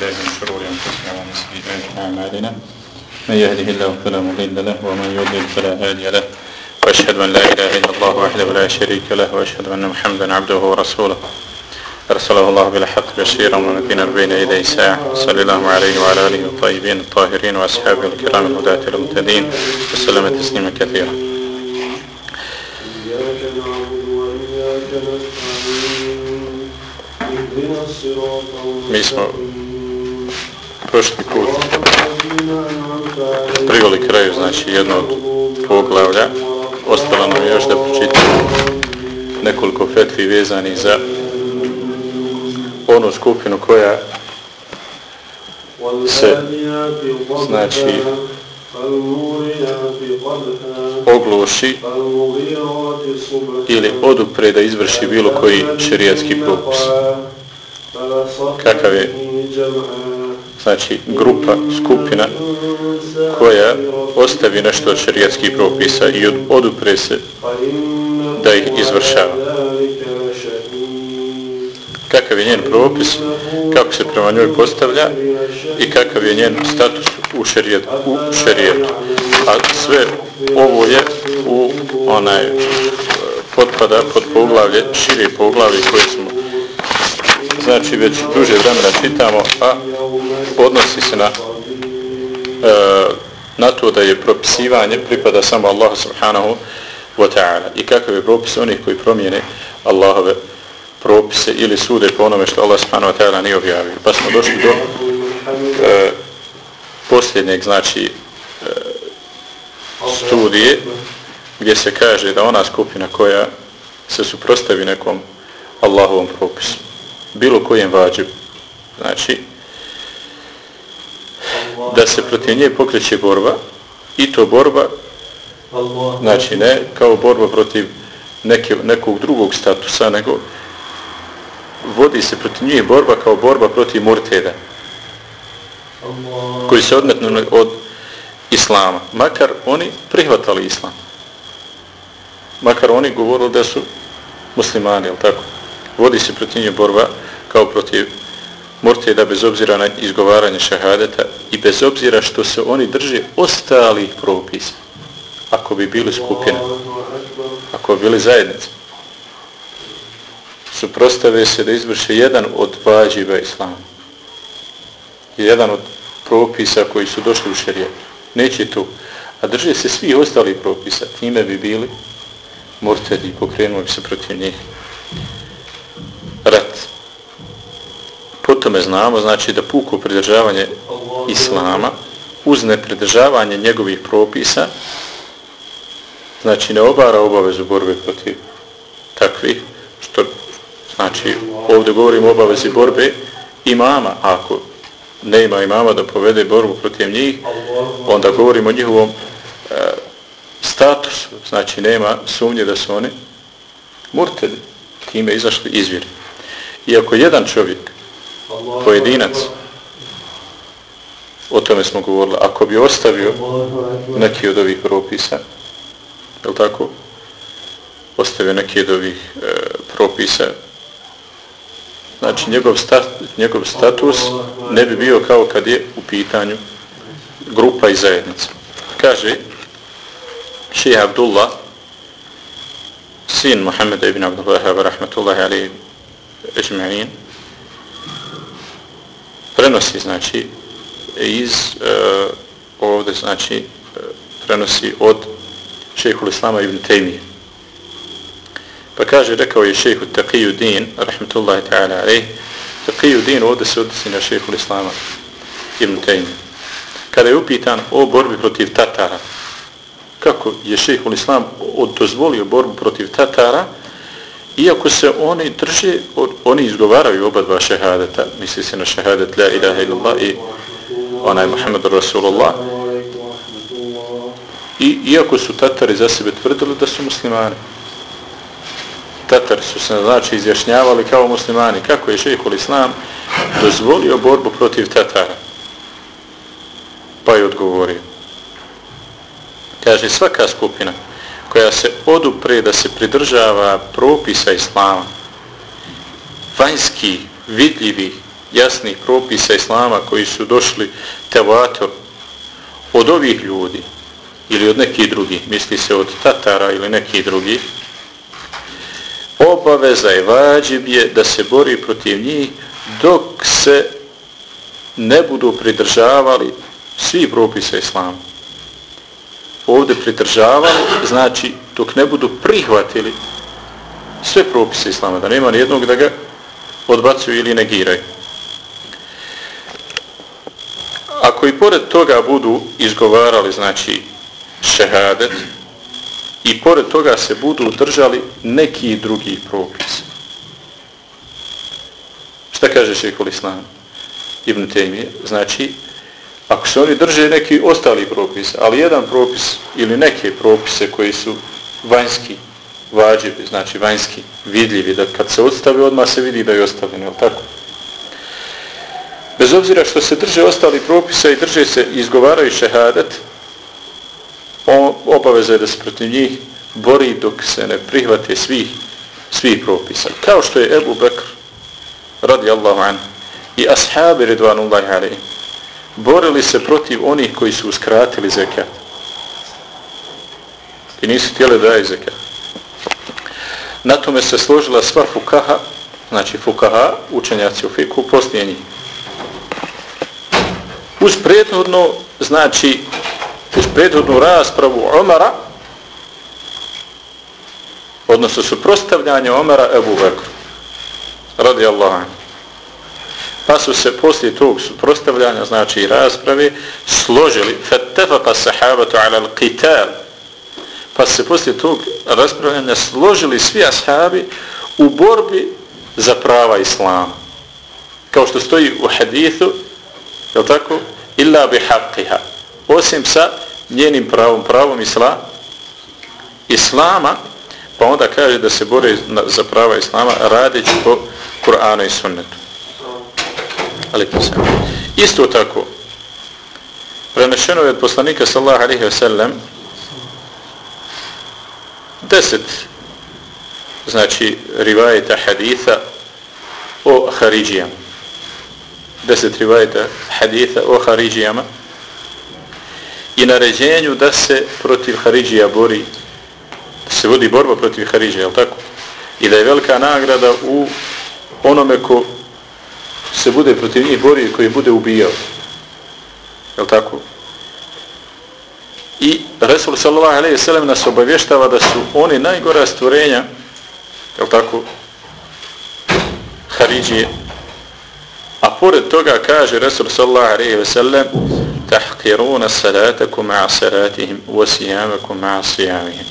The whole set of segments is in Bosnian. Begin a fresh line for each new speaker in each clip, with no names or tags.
بالله من شرور أنفسنا ومن سيئات أعمالنا. من يهده الله فلا مضل له ومن يضلل فلا هادي له. وأشهد أن لا إله إلا الله وحده لا شريك له وأشهد أن محمدا عبده ورسوله. أرسله الله بالحق بشيرا ونذيرا بين يدي الساعة صلى الله عليه وعلى آله الطيبين الطاهرين وأصحابه الكرام الهداة المهتدين. وسلم تسليما كثيرا.
إياك
prošli put privoli kraju, znači, jedno od poglavlja. Ostalo nam još da pročitam nekoliko fetvi vezani za onu skupinu koja
se
znači ogloši ili odupre da izvrši bilo koji šerijatski propis. Kakav je Znači grupa, skupina koja ostavi nešto od šerijatskih propisa i od, odupre se da ih izvršava. Kakav je njen propis, kako se prema njoj postavlja i kakav je njen status u šerijetu. U šarijetu. A sve ovo je u onaj e, potpada pod poglavlje, šire poglavlje koje smo znači već duže vremena čitamo, a odnosi se na e, na to da je propisivanje pripada samo Allahu subhanahu wa ta'ala. I kakav je propis onih koji promijene Allahove propise ili sude po onome što Allah subhanahu wa ta'ala nije objavio. Pa smo došli do e, posljednjeg, znači, e, studije gdje se kaže da ona skupina koja se suprostavi nekom Allahovom propisu, bilo kojem vađibu. znači, da se protiv nje pokreće borba i to borba znači ne kao borba protiv neke, nekog drugog statusa nego vodi se protiv nje borba kao borba protiv murteda koji se odmetnu od islama. Makar oni prihvatali islam. Makar oni govorili da su muslimani, jel tako? Vodi se protiv nje borba kao protiv murtida bez obzira na izgovaranje šahadeta i bez obzira što se oni drže ostalih propisa ako bi bili skupina ako bi bili zajednice suprostave se da izvrše jedan od vađiva islama jedan od propisa koji su došli u šarijetu neće to. A drže se svi ostali propisa. Time bi bili murtedi pokrenuli se protiv njih rat po tome znamo znači da puko pridržavanje islama uz nepridržavanje njegovih propisa znači ne obara obavezu borbe protiv takvih što znači ovdje govorimo o obavezi borbe imama. Ako ne ima imama da povede borbu protiv njih onda govorimo o njihovom e, statusu. Znači nema sumnje da su oni murtedi. Time izašli izvjeri iako jedan čovjek pojedinac. O tome smo govorili. Ako bi ostavio neki od ovih propisa je tako? Ostavio neki od ovih e, propisa znači njegov, stat, njegov status ne bi bio kao kad je u pitanju grupa i zajednica. Kaže šeha Abdullah sin Muhammeda ibn Abdullah rahmatullahi alaihi ajma'in prenosi znači iz e, ovdje znači e, prenosi od šejhu Islama ibn Taymije. pa kaže rekao je šejhu Taqiyuddin rahmetullahi ta'ala alejhi Taqiyuddin ovdje se odnosi na šejhul Islama ibn Taymije. kada je upitan o borbi protiv Tatara kako je šejhul Islam dozvolio borbu protiv Tatara iako se oni drže, oni izgovaraju oba dva šehadeta, misli se na šehadet la ilaha illallah i onaj Muhammed Rasulullah. I iako su Tatari za sebe tvrdili da su muslimani. Tatari su se znači izjašnjavali kao muslimani. Kako je šehhul Islam dozvolio borbu protiv Tatara? Pa je odgovorio. Kaže svaka skupina koja se odupre da se pridržava propisa Islama, vanjski, vidljivi jasnih propisa Islama koji su došli tevator od ovih ljudi ili od nekih drugih, misli se od Tatara ili nekih drugih, obaveza je vađib je da se bori protiv njih dok se ne budu pridržavali svi propisa Islama. Ovdje pridržavali, znači dok ne budu prihvatili sve propise Islama, da nema nijednog da ga odbacuju ili negiraju. Ako i pored toga budu izgovarali, znači, šehadet, i pored toga se budu držali neki drugi propis. Šta kaže šehol Islam? Ibn Taymi, znači, ako se oni drže neki ostali propis, ali jedan propis ili neke propise koji su vanjski, vađivi, znači vanjski, vidljivi, da kad se odstave, odmah se vidi da je ostavljeno, je tako? Bez obzira što se drže ostali propisa i drže se izgovaraju šehadet, on obaveza je da se protiv njih bori dok se ne prihvate svih, svih propisa. Kao što je Ebu Bekr, radi Allahu an, i ashabi Ridvanullahi alaih, borili se protiv onih koji su uskratili zekat. I nisu htjeli da je zekat. Na tome se složila sva fukaha, znači fukaha, učenjaci u fiku, poslije njih. Uz prethodno, znači, uz prethodnu raspravu Omara, odnosno suprostavljanje Omara Ebu Bekru, radi Allahu Pa su se poslije tog suprostavljanja, znači rasprave, složili, fattefaka sahabatu ala al-qital, pa se poslije tog raspravljanja složili svi ashabi u borbi za prava Islama. Kao što stoji u hadithu, je tako? Illa bi haqqiha. Osim sa njenim pravom, pravom isla, Islama, pa onda kaže da se bore za prava Islama radeći po Kur'anu i sunnetu. Ali Isto tako, prenešeno je od poslanika sallallahu alaihi wa sallam deset znači rivajeta haditha o Haridžijama. Deset rivajeta haditha o Haridžijama i naređenju da se protiv Haridžija bori, da se vodi borba protiv Haridžija, je tako? I da je velika nagrada u onome ko se bude protiv njih borio i koji bude ubijao. Je tako? I Resul sallallahu alejhi ve sellem nas obavještava da su oni najgora stvorenja, je tako? Haridžije. A pored toga kaže Resul sallallahu alejhi ve sellem tahqiruna salatakum ma'a salatihim wa siyamakum ma'a siyamihim.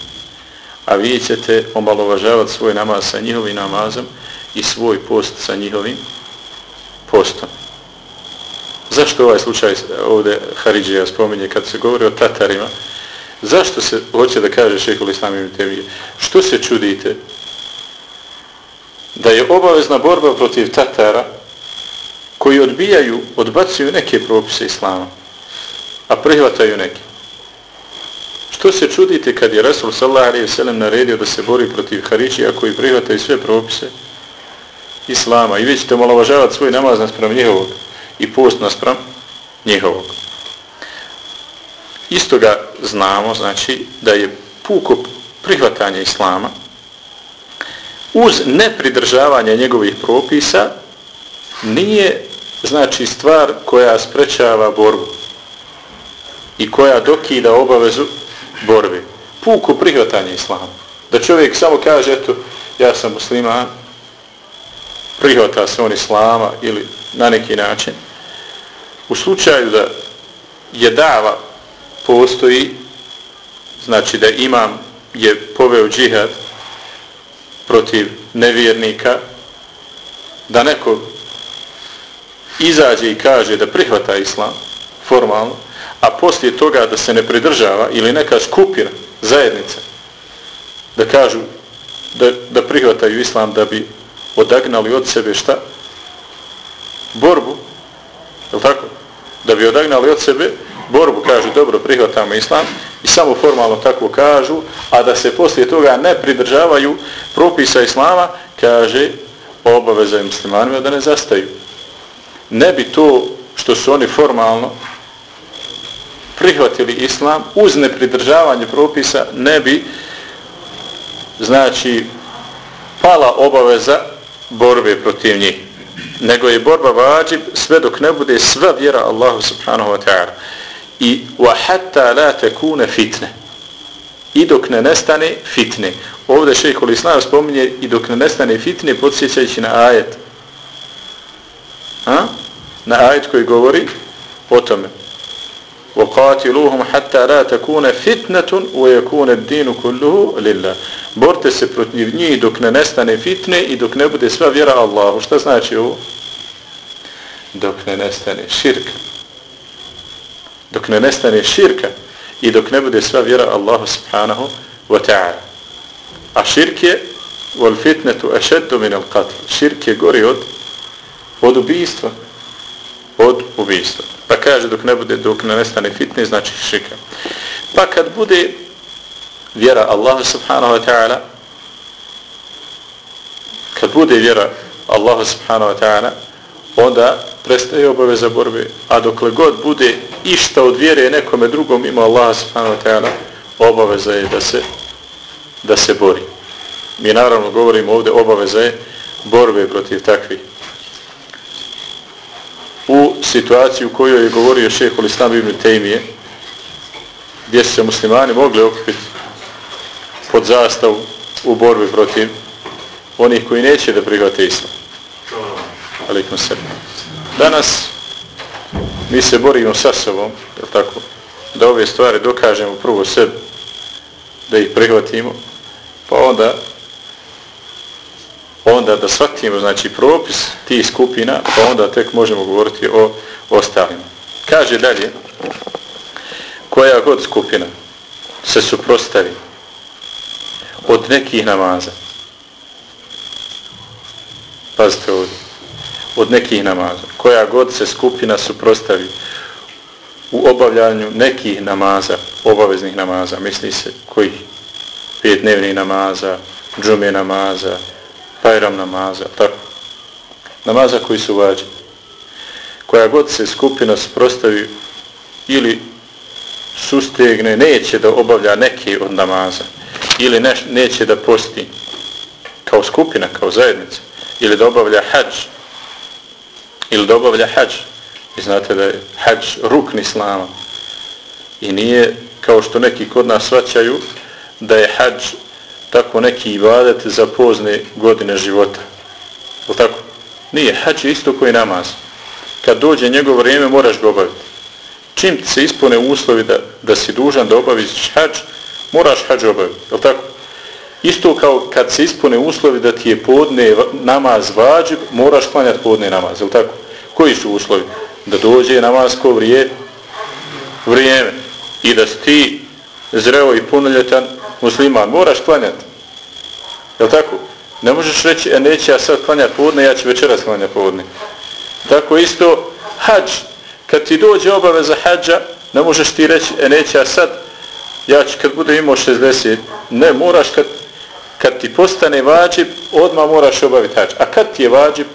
A vi ćete omalovažavati svoj namaz sa njihovim namazom i svoj post sa njihovim postom. Zašto ovaj slučaj ovdje Haridžija spominje kad se govori o Tatarima? Zašto se hoće da kaže šehol Islamim Temije? Što se čudite? Da je obavezna borba protiv Tatara koji odbijaju, odbacuju neke propise Islama, a prihvataju neke. Što se čudite kad je Rasul sallallahu alaihi sallam naredio da se bori protiv Haridžija koji prihvataju sve propise Islama i vi ćete omalovažavati svoj namaz naspram njihovog? i post naspram njihovog. Isto ga znamo, znači, da je puko prihvatanje Islama uz nepridržavanje njegovih propisa nije, znači, stvar koja sprečava borbu i koja dokida obavezu borbe. Puko prihvatanje Islama. Da čovjek samo kaže, eto, ja sam musliman, prihvata se on Islama ili na neki način, U slučaju da je dava postoji, znači da imam je poveo džihad protiv nevjernika, da neko izađe i kaže da prihvata islam formalno, a poslije toga da se ne pridržava ili neka skupina, zajednica, da kažu da, da prihvataju islam da bi odagnali od sebe šta? Borbu, je tako? da bi odagnali od sebe borbu, kažu dobro prihvatamo islam i samo formalno tako kažu, a da se poslije toga ne pridržavaju propisa islama, kaže obaveza muslimanima da ne zastaju. ne bi to što su oni formalno prihvatili islam uz nepridržavanje propisa ne bi znači pala obaveza borbe protiv njih nego je borba vađib sve dok ne bude sva vjera Allahu subhanahu wa ta'ala. I wa hatta la takuna fitne. I dok ne nestane fitne. Ovdje šejh Islam spominje i dok ne nestane fitne podsjećajući na ajet. Ha? na ajet koji govori o tome. وقاتلوهم حتى لا تكون فتنة ويكون الدين كله لله borte se protiv njih dok ne nestane fitne i dok ne bude sva vjera Allahu. Šta znači ovo? Dok ne nestane širka. Dok ne nestane širka i dok ne bude sva vjera Allahu subhanahu wa ta'ala. A širk je wal fitnetu ašeddu min al qatl. Širk je gori od od ubijstva. Od ubijstva. Pa kaže dok ne bude, dok ne nestane fitne, znači širka. Pa kad bude vjera Allahu subhanahu wa ta'ala kad bude vjera Allahu subhanahu wa ta'ala onda prestaje obaveza borbe a dokle god bude išta od vjere nekome drugom ima Allaha subhanahu wa ta'ala obaveza je da se da se bori mi naravno govorimo ovdje obaveza je borbe protiv takvih u situaciji u kojoj je govorio šehol Islam ibn Tejmije gdje su se muslimani mogli okupiti pod zastavu u borbi protiv onih koji neće da prihvate islam. Alikum se. Danas mi se borimo sa sobom, je tako, da ove stvari dokažemo prvo sebi, da ih prihvatimo, pa onda onda da shvatimo znači propis tih skupina, pa onda tek možemo govoriti o ostalima. Kaže dalje, koja god skupina se suprostavi od nekih namaza. Pazite ovdje. Od nekih namaza. Koja god se skupina suprostavi u obavljanju nekih namaza, obaveznih namaza, misli se kojih pet dnevnih namaza, džume namaza, bajram namaza, tako. Namaza koji su vađi. Koja god se skupina sprostavi ili sustegne, neće da obavlja neki od namaza ili neš, neće da posti kao skupina, kao zajednica, ili da obavlja hađ, ili da obavlja hađ. Vi znate da je hađ rukn islama. I nije kao što neki kod nas svaćaju da je hađ tako neki ibadet za pozne godine života. Je tako? Nije. hač je isto koji namaz. Kad dođe njegovo vrijeme moraš ga obaviti. Čim ti se ispune uslovi da, da si dužan da obaviš hač, moraš hač obaviti, je tako? Isto kao kad se ispune uslovi da ti je podne namaz vađib, moraš klanjati podne namaz, je tako? Koji su uslovi? Da dođe namaz ko vrije, vrijeme i da si ti zreo i punoljetan musliman, moraš klanjati, Jel tako? Ne možeš reći, e neće ja sad klanjati povodne, ja ću večeras klanjati povodne. Tako isto, hađ, kad ti dođe obaveza hađa, ne možeš ti reći, e neće ja sad ja ću kad budem imao 60, ne, moraš kad, kad ti postane vađib, odmah moraš obaviti hađ. A kad ti je vađib,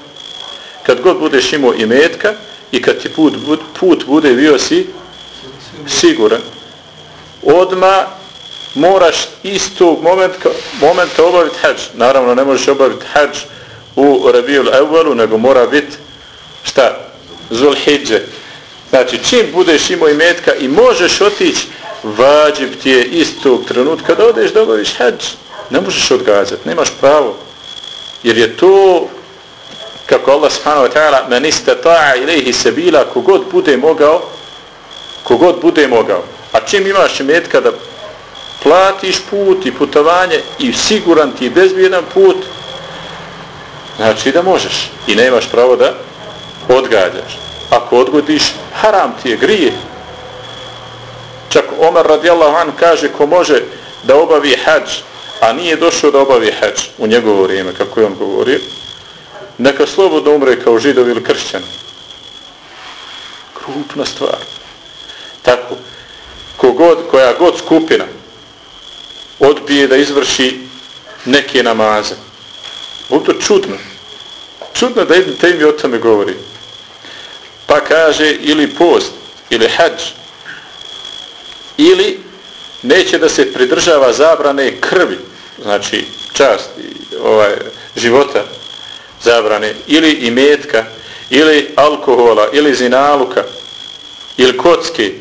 kad god budeš imao imetka i kad ti put, put bude bio si siguran, Odma moraš istog momenta, momenta obaviti hađ. Naravno, ne možeš obaviti hađ u Rabijul Evvalu, nego mora biti šta? Zulhidže. Znači, čim budeš imao i metka i možeš otići vađib ti je istog trenutka da odeš da obaviš hađ. Ne možeš odgađati, nemaš pravo. Jer je to, kako Allah subhanahu wa ta'ala, men istata'a ilaihi sabila kogod bude mogao, kogod bude mogao. A čim imaš metka da platiš put i putovanje i siguran ti bezbjedan put, znači da možeš. I nemaš pravo da odgađaš. Ako odgodiš, haram ti je, grije. Čak Omer radijallahu an kaže ko može da obavi hađ, a nije došao da obavi hađ u njegovo vrijeme, kako je on govorio, neka slobodno umre kao židov ili kršćan. Krupna stvar. Tako, kogod, koja god skupina odbije da izvrši neke namaze. Ovo to čudno. Čudno da Ibn Taymi o tome govori. Pa kaže ili post, ili hađ, ili neće da se pridržava zabrane krvi, znači čast ovaj, života zabrane, ili imetka, ili alkohola, ili zinaluka, ili kocke,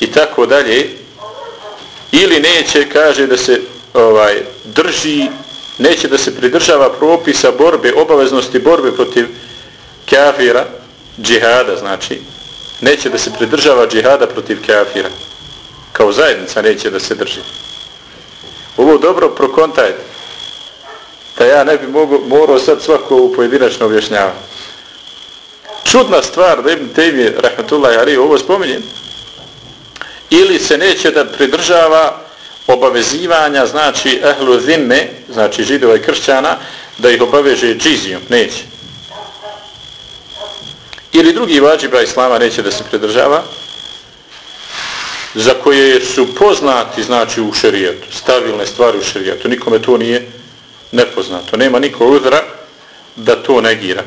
i tako dalje, ili neće, kaže, da se ovaj drži, neće da se pridržava propisa borbe, obaveznosti borbe protiv kafira, džihada, znači, neće da se pridržava džihada protiv kafira. Kao zajednica neće da se drži. Ovo dobro prokontajte. Da ja ne bi mogu, morao sad svako pojedinačno objašnjavati. Čudna stvar da Ibn Taymi, rahmatullahi ali, ovo spominjem, ili se neće da pridržava obavezivanja, znači ehlu zimme, znači židova i kršćana, da ih obaveže džizijom, neće. Ili drugi vađiba islama neće da se pridržava, za koje su poznati, znači u šerijetu, stabilne stvari u šerijetu, nikome to nije nepoznato. Nema niko udra da to negira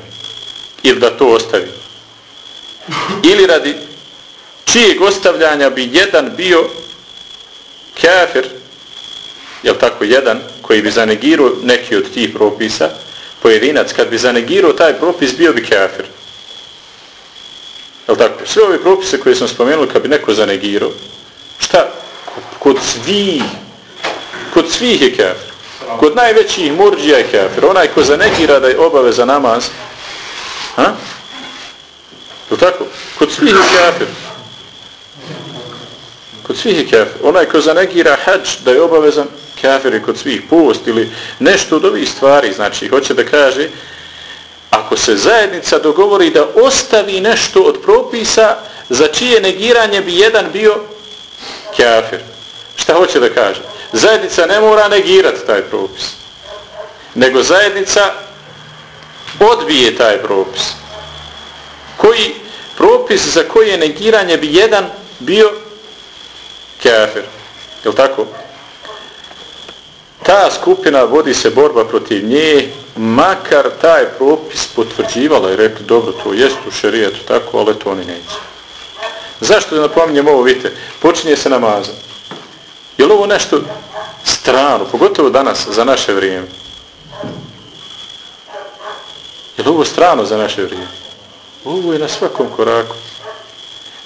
ili da to ostavi. Ili radi čijeg ostavljanja bi jedan bio kafir, je tako, jedan koji bi zanegirao neki od tih propisa, pojedinac, kad bi zanegirao taj propis, bio bi kafir. Je tako? Sve ove propise koje sam spomenuo, kad bi neko zanegirao, šta? Kod svih, kod svih je kafir. Kod najvećih murđija je kafir. Onaj ko zanegira da je obaveza namaz, ha? Je tako? Kod svih je kafir. Kod svih je kafir. Onaj ko zanegira hađ da je obavezan, kafir je kod svih post ili nešto od ovih stvari. Znači, hoće da kaže, ako se zajednica dogovori da ostavi nešto od propisa, za čije negiranje bi jedan bio kafir. Šta hoće da kaže? Zajednica ne mora negirati taj propis. Nego zajednica odbije taj propis. Koji propis za koje negiranje bi jedan bio kafir. Je li tako? Ta skupina vodi se borba protiv nje, makar taj propis potvrđivala i rekli, dobro, to jest u šerijetu tako, ali to oni neće. Zašto da napominjem ovo, vidite, počinje se namazan. Je li ovo nešto strano, pogotovo danas, za naše vrijeme? Je li ovo strano za naše vrijeme? Ovo je na svakom koraku.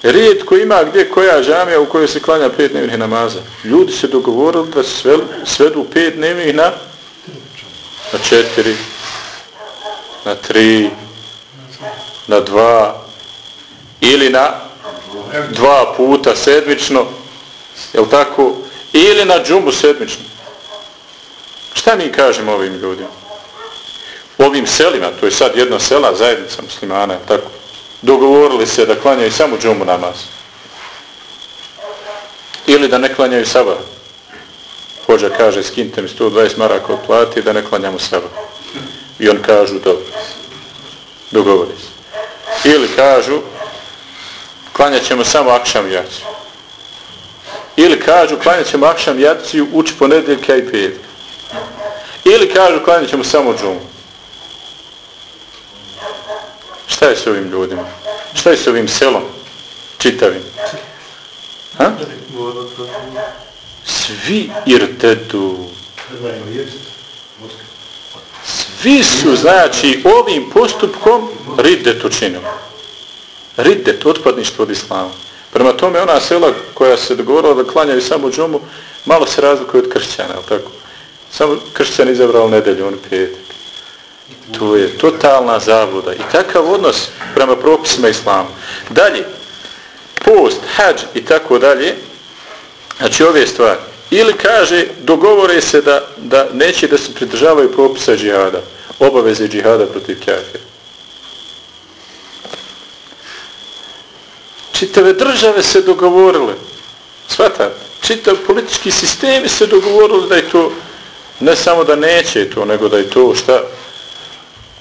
Rijetko ima gdje koja žamija u kojoj se klanja pet dnevnih namaza. Ljudi se dogovorili da sve, svedu pet dnevnih na, na četiri, na tri, na dva, ili na dva puta sedmično, jel tako, ili na džumbu sedmično. Šta mi kažemo ovim ljudima? Ovim selima, to je sad jedna sela, zajednica muslimana, tako, dogovorili se da klanjaju samo džumu namaz. Ili da ne klanjaju sabah. Hođa kaže, skinte mi 120 maraka od plati da ne klanjamo sabah. I on kažu, dobro. Dogovori se. Ili kažu, klanjat ćemo samo akšam jaciju. Ili kažu, klanjat ćemo akšam jaciju uči ponedeljka i petka. Ili kažu, klanjat ćemo samo džumu. Šta je s ovim ljudima? Šta je s ovim selom? Čitavim. Ha? Svi irtetu. Svi su, znači, ovim postupkom riddet učinili. Riddet, otpadništvo od islama. Prema tome, ona sela koja se dogovorila da klanjaju samo džumu, malo se razlikuje od kršćana, tako? Samo kršćan izabrao nedelju, on petak. To je totalna zabluda I takav odnos prema propisima islama. Dalje, post, hađ i tako dalje, znači ove stvari. Ili kaže, dogovore se da, da neće da se pridržavaju propisa džihada, obaveze džihada protiv kafira. Čitave države se dogovorile, svata, čitav politički sistemi se dogovorili da je to, ne samo da neće to, nego da je to šta,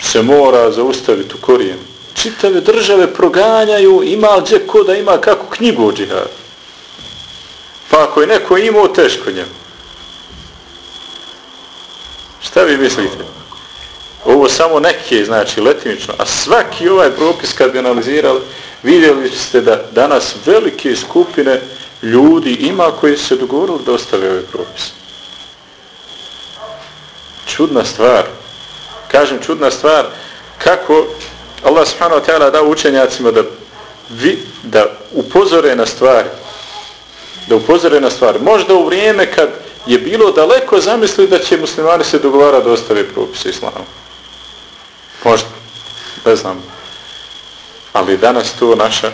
se mora zaustaviti u korijenu. Čitave države proganjaju, ima gdje ko da ima kako knjigu o džihadu. Pa ako je neko imao, teško njemu. Šta vi mislite? ovo samo neke, znači letimično, a svaki ovaj propis kad bi analizirali, vidjeli ste da danas velike skupine ljudi ima koji se dogovorili da ostave ovaj propis. Čudna stvar. Kažem čudna stvar, kako Allah subhanahu wa ta'ala da učenjacima da, vi, da upozore na stvari. Da upozore na stvari. Možda u vrijeme kad je bilo daleko zamisli da će muslimani se dogovara da ostave propise islamu. Možda. Ne znam. Ali danas to naša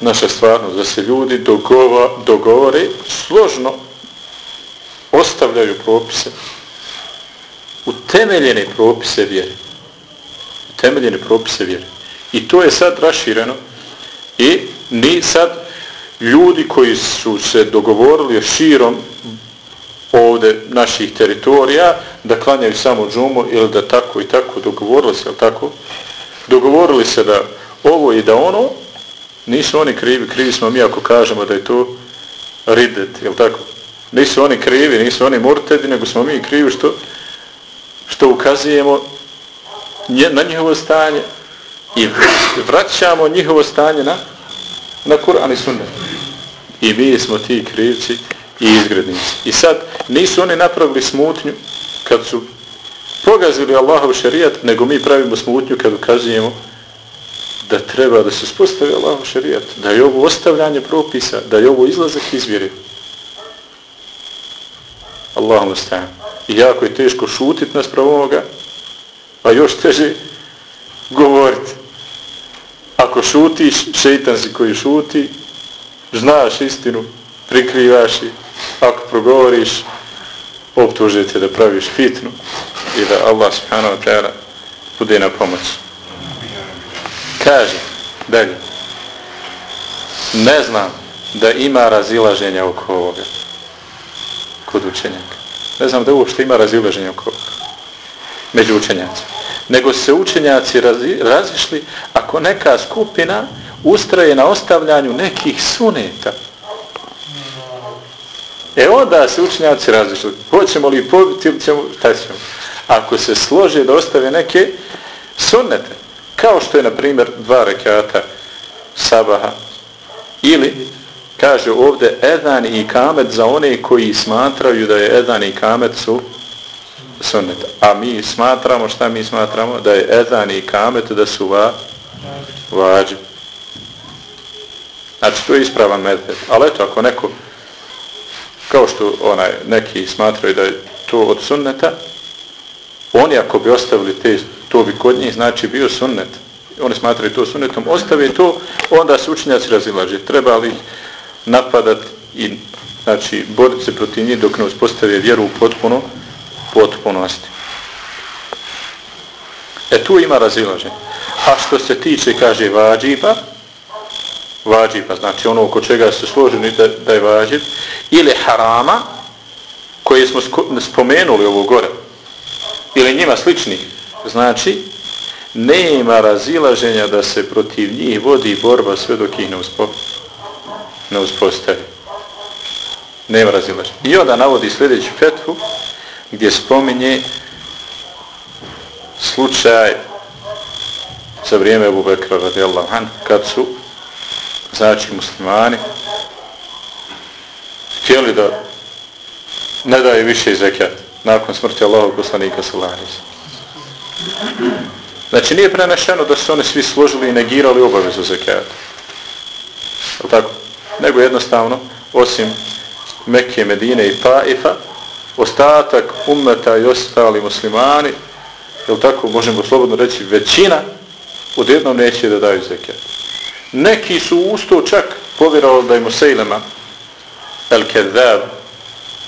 naša stvarnost, da se ljudi dogova, dogovore, složno ostavljaju propise, utemeljene propise vjere. Utemeljene propise vjere. I to je sad rašireno i ni sad ljudi koji su se dogovorili širom ovde naših teritorija da klanjaju samo džumu ili da tako i tako dogovorili se, tako? Dogovorili se da ovo i da ono, nisu oni krivi, krivi smo mi ako kažemo da je to ridet, jel tako? Nisu oni krivi, nisu oni murtedi, nego smo mi krivi što što ukazujemo na njihovo stanje i vraćamo njihovo stanje na na Kur'an i Sunnet. I mi smo ti krivci i izgrednici. I sad nisu oni napravili smutnju kad su pogazili Allahov šarijat, nego mi pravimo smutnju kad ukazujemo da treba da se spostavi Allahov šarijat, da je ovo ostavljanje propisa, da je ovo izlazak iz vjere. Allahum stajam. I jako je teško šutit nas ovoga, a još teže govoriti. Ako šutiš, šeitan si koji šuti, znaš istinu, prikrivaš i ako progovoriš, optužite da praviš fitnu i da Allah subhanahu wa ta'ala bude na pomoć. Kaže, dalje, ne znam da ima razilaženja oko ovoga kod učenjaka. Ne znam da uopšte ima razilaženje oko među učenjacima. Nego se učenjaci razi, razišli ako neka skupina ustraje na ostavljanju nekih suneta. E onda se učenjaci razišli. Hoćemo li pobiti ili ćemo, šta ćemo? Ako se slože da ostave neke sunnete, kao što je, na primjer, dva rekata sabaha, ili, kaže ovdje, edan i kamet za one koji smatraju da je edan i kamet su sunnet. A mi smatramo, šta mi smatramo? Da je edan i kamet da su va, vađi. Znači, to je ispravan medved. Ali eto, ako neko, kao što onaj, neki smatraju da je to od sunneta, oni ako bi ostavili te, to bi kod njih znači bio sunnet. Oni smatraju to sunnetom, ostave to, onda se učenjaci razilaže. Treba li napadat i znači, boriti se protiv njih dok ne uspostave vjeru u potpuno, potpunosti. E tu ima razilaženje. A što se tiče, kaže, vađiba, vađiba, znači ono oko čega se složeni da, da je vađib, ili harama, koje smo spomenuli ovo gore, ili njima slični, znači, nema razilaženja da se protiv njih vodi borba sve dok ih ne, uspostavi ne uspostavi. Nema razilaženja. I onda navodi sljedeću fetvu, gdje spominje slučaj za vrijeme Ebu Bekra radijallahu an, kad su znači muslimani htjeli da ne daje više zekat nakon smrti Allahog poslanika Salaris. Znači nije prenešeno da su oni svi složili i negirali obavezu zekata. tako? Nego jednostavno, osim Mekke, Medine i Taifa, ostatak ummeta i ostali muslimani, je tako, možemo slobodno reći, većina odjednom neće da daju zekat. Neki su usto čak povjerovali da je Musejlema el kedab,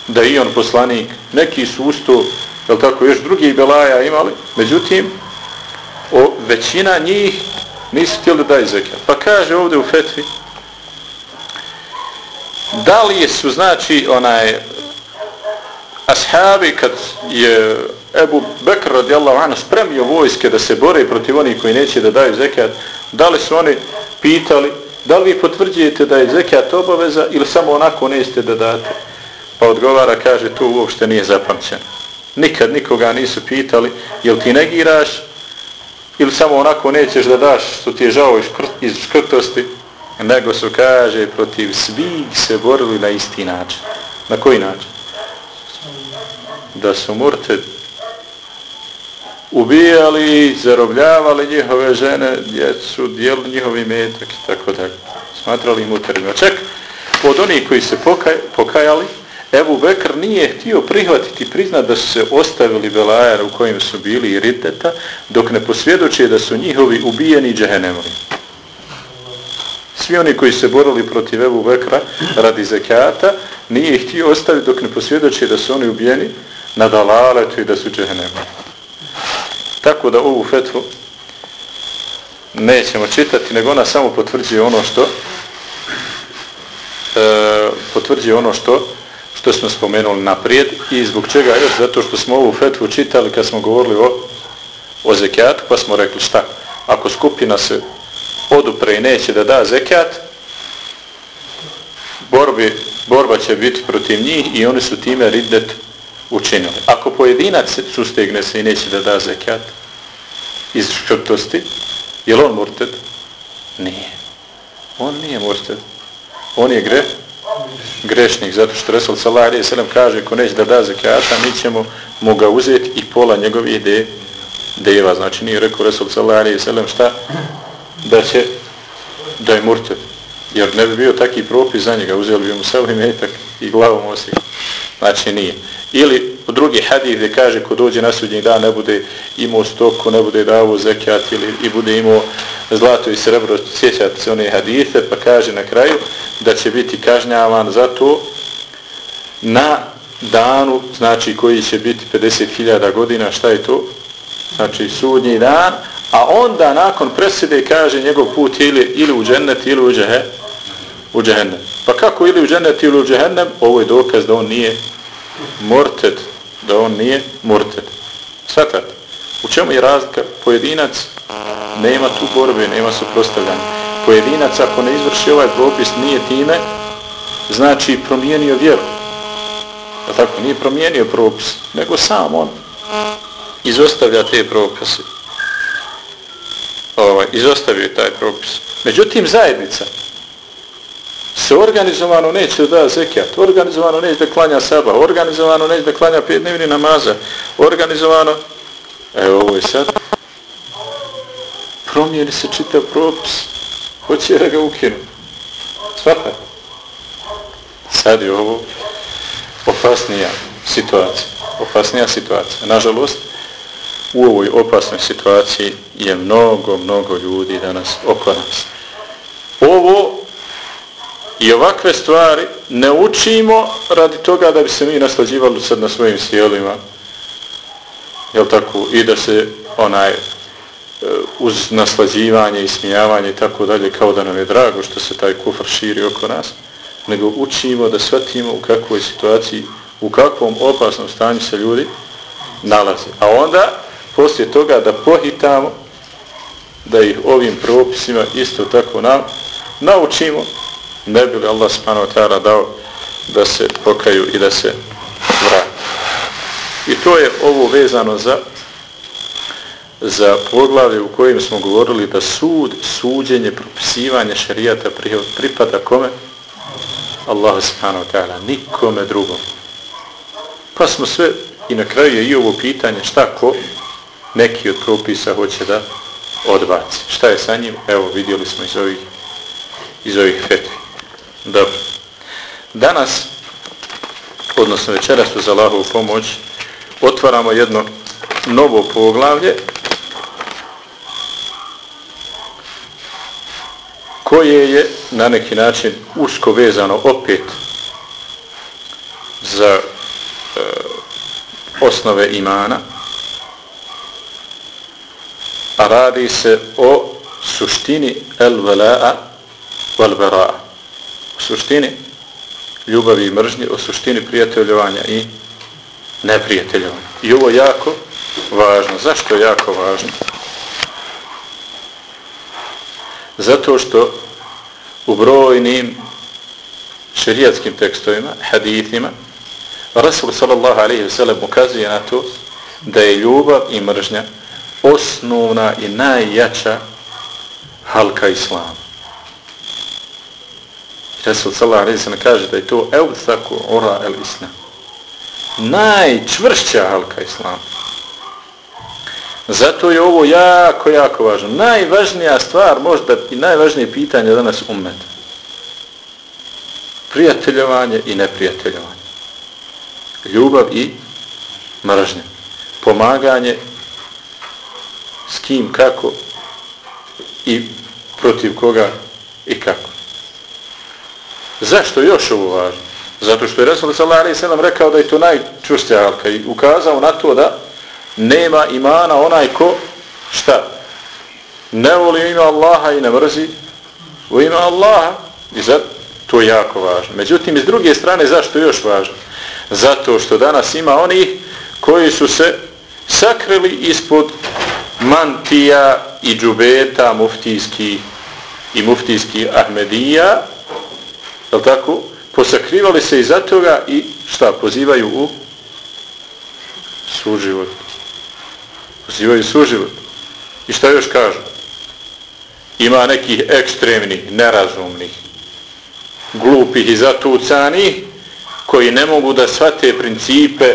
da je on poslanik, neki su usto, je tako, još drugi belaja imali, međutim, o, većina njih nisu htjeli da daju zekat. Pa kaže ovdje u fetvi, da li su, znači, onaj, ashabi kad je Ebu Bekr radijallahu anhu spremio vojske da se bore protiv onih koji neće da daju zekat, da li su oni pitali, da li vi potvrđujete da je zekat obaveza ili samo onako nećete da date? Pa odgovara, kaže, to uopšte nije zapamćeno. Nikad nikoga nisu pitali, jel ti negiraš ili samo onako nećeš da daš što ti je žao iz škrtosti, nego su kaže protiv svih se borili na isti način. Na koji način? Da su murte ubijali, zarobljavali njihove žene, djecu, dijeli njihovi metak i tako dalje. Smatrali muterima. Ček, od onih koji se pokaj, pokajali, Ebu Bekr nije htio prihvatiti priznat da su se ostavili Belajer u kojim su bili i Riteta, dok ne posvjedoče da su njihovi ubijeni džehenemovi. Svi oni koji se borili protiv Ebu Bekra radi zekata, nije ih htio ostaviti dok ne posvjedoče da su oni ubijeni na dalaletu i da su džehennemali. Tako da ovu fetvu nećemo čitati, nego ona samo potvrđuje ono što e, potvrđuje ono što što smo spomenuli naprijed i zbog čega još zato što smo ovu fetvu čitali kad smo govorili o, o zekijatu pa smo rekli šta ako skupina se odupre i neće da da zekat, borbi, borba će biti protiv njih i oni su time riddet učinili. Ako pojedinac sustegne se i neće da da zekat iz škrtosti, je on murted? Nije. On nije murted. On je gre, grešnik, zato što Resul Salah Ali Selem kaže ko neće da da zekata, mi ćemo mu ga uzeti i pola njegovih de, deva. Znači nije rekao Resul Salah Ali Selem šta? Da će da je murted. Jer ne bi bio taki propis za njega, uzeli bi mu seli metak i glavom osjek. Znači nije. Ili u drugi hadith gdje kaže ko dođe na sudnji dan ne bude imao stoku, ne bude davo zekijat ili i bude imao zlato i srebro, sjećate se one hadithe, pa kaže na kraju da će biti kažnjavan za to na danu, znači koji će biti 50.000 godina, šta je to? Znači sudnji dan, a onda nakon preside kaže njegov put ili, ili u džennet ili u, džehe, u džehennem. Pa kako ili u džennet ili u džehennem? Ovo je dokaz da on nije morted, da on nije morted. Svatate, u čemu je razlika? Pojedinac nema tu borbe, nema suprostavljanja pojedinac ako ne izvrši ovaj propis nije time znači promijenio vjeru pa tako nije promijenio propis nego sam on izostavlja te propise ovaj, izostavio taj propis međutim zajednica se organizovano neće da da zekijat organizovano neće da klanja saba organizovano neće da klanja pet dnevni namaza organizovano evo ovo je sad promijeni se čitav propis hoće da ga ukinu. Svata. Sad je ovo opasnija situacija. Opasnija situacija. Nažalost, u ovoj opasnoj situaciji je mnogo, mnogo ljudi danas oko nas. Ovo i ovakve stvari ne učimo radi toga da bi se mi naslađivali sad na svojim sjelima. Jel tako? I da se onaj eh, uz naslađivanje i smijavanje i tako dalje, kao da nam je drago što se taj kufr širi oko nas, nego učimo da shvatimo u kakvoj situaciji, u kakvom opasnom stanju se ljudi nalaze. A onda, poslije toga, da pohitamo, da ih ovim propisima isto tako nam naučimo, ne bi li Allah subhanahu wa ta'ala dao da se pokaju i da se vrati. I to je ovo vezano za za poglavlje u kojem smo govorili da sud, suđenje, propisivanje šarijata pripada kome? Allahu subhanahu wa ta'ala, nikome drugom. Pa smo sve, i na kraju je i ovo pitanje, šta ko neki od propisa hoće da odbaci. Šta je sa njim? Evo, vidjeli smo iz ovih, iz ovih fetvi. Dobro. Danas, odnosno večeras uz Allahovu pomoć, otvaramo jedno novo poglavlje koje je na neki način usko vezano opet za e, osnove imana a radi se o suštini el velaa vel veraa o suštini ljubavi i mržnje o suštini prijateljovanja i neprijateljovanja. I ovo jako važno. Zašto je jako važno? Zato što u brojnim šerijatskim tekstovima, hadithima, Rasul sallallahu alaihi wasallam ukazuje na to da je ljubav i mržnja osnovna i najjača halka islama. Rasul sallallahu alaihi wasallam kaže da je to evthaku ora el islam. Najčvršća halka islama. Zato je ovo jako, jako važno. Najvažnija stvar, možda i najvažnije pitanje danas umet. Prijateljovanje i neprijateljovanje. Ljubav i mržnja. Pomaganje s kim, kako i protiv koga i kako. Zašto još ovo važno? Zato što je Resul sallallahu alejhi ve sellem rekao da je to najčvršća halka i ukazao na to da nema imana onaj ko šta? Ne voli ima Allaha i ne mrzi u ime Allaha. I zato to je jako važno. Međutim, iz druge strane, zašto je još važno? Zato što danas ima onih koji su se sakrili ispod mantija i džubeta muftijski i muftijski Ahmedija, je tako? Posakrivali se iza toga i šta? Pozivaju u suživot. Pozivaju suživot. I šta još kažu? Ima nekih ekstremnih, nerazumnih, glupih i zatucanih koji ne mogu da shvate principe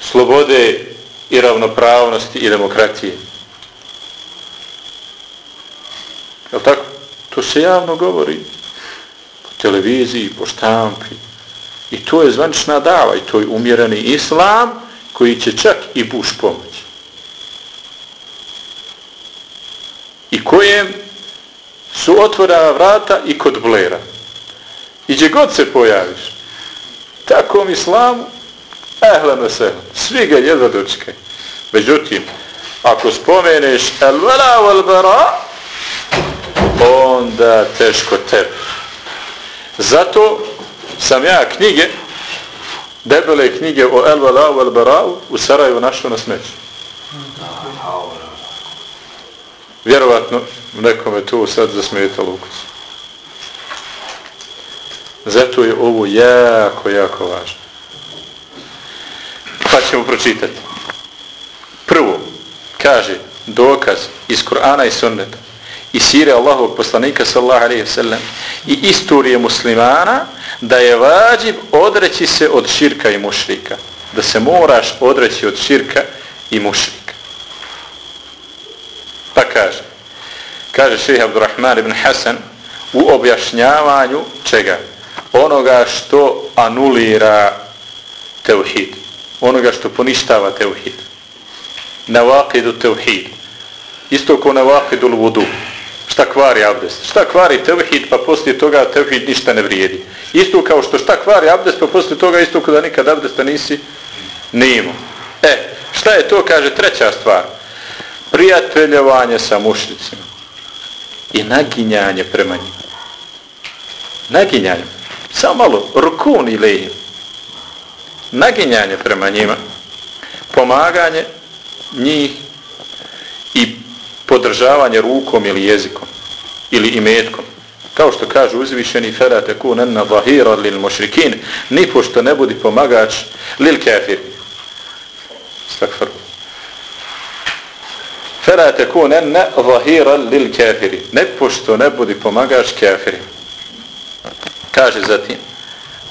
slobode i ravnopravnosti i demokratije. Je tako? To se javno govori po televiziji, po štampi. I to je zvančna dava i to je umjereni islam koji će čak i Bush pomoći. I kojem su otvorena vrata i kod Blera. I gdje god se pojaviš, takvom islamu, Ehlen se, svi ga jedva dočekaj. Međutim, ako spomeneš el vela vel bara, onda teško tebi. Zato sam ja knjige, debele knjige o El vela vel Barau u Sarajevu našao na smeću. Vjerovatno nekome to sad zasmetalo u. Zato je ovo jako, jako važno. Pa ćemo pročitati. Prvo, kaže dokaz iz Kur'ana i Sunneta i sire Allahovog poslanika sallallahu alejhi ve sellem i istorije muslimana da je vađib odreći se od širka i mušrika da se moraš odreći od širka i mušrika. Pa kaže kaže šejh Abdurrahman ibn Hasan u objašnjavanju čega? Onoga što anulira teuhid onoga što poništava teuhid navakidu teuhid isto ko navakidu vudu šta kvari abdest. Šta kvari teuhid pa poslije toga teuhid ništa ne vrijedi. Isto kao što šta kvari abdest, pa poslije toga isto kao da nikad abdesta nisi nimo. E, šta je to, kaže treća stvar. Prijateljevanje sa mušnicima. I naginjanje prema njima. Naginjanje. Samo malo, rukun ili Naginjanje prema njima. Pomaganje njih i podržavanje rukom ili jezikom ili imetkom. Kao što kaže uzvišeni fela takunanna zahira lil mušrikin, nipošto ne budi pomagač lil kafir. Stakfar. Fela takunanna zahira lil kafir. nipošto ne budi pomagač kafir. Kaže zatim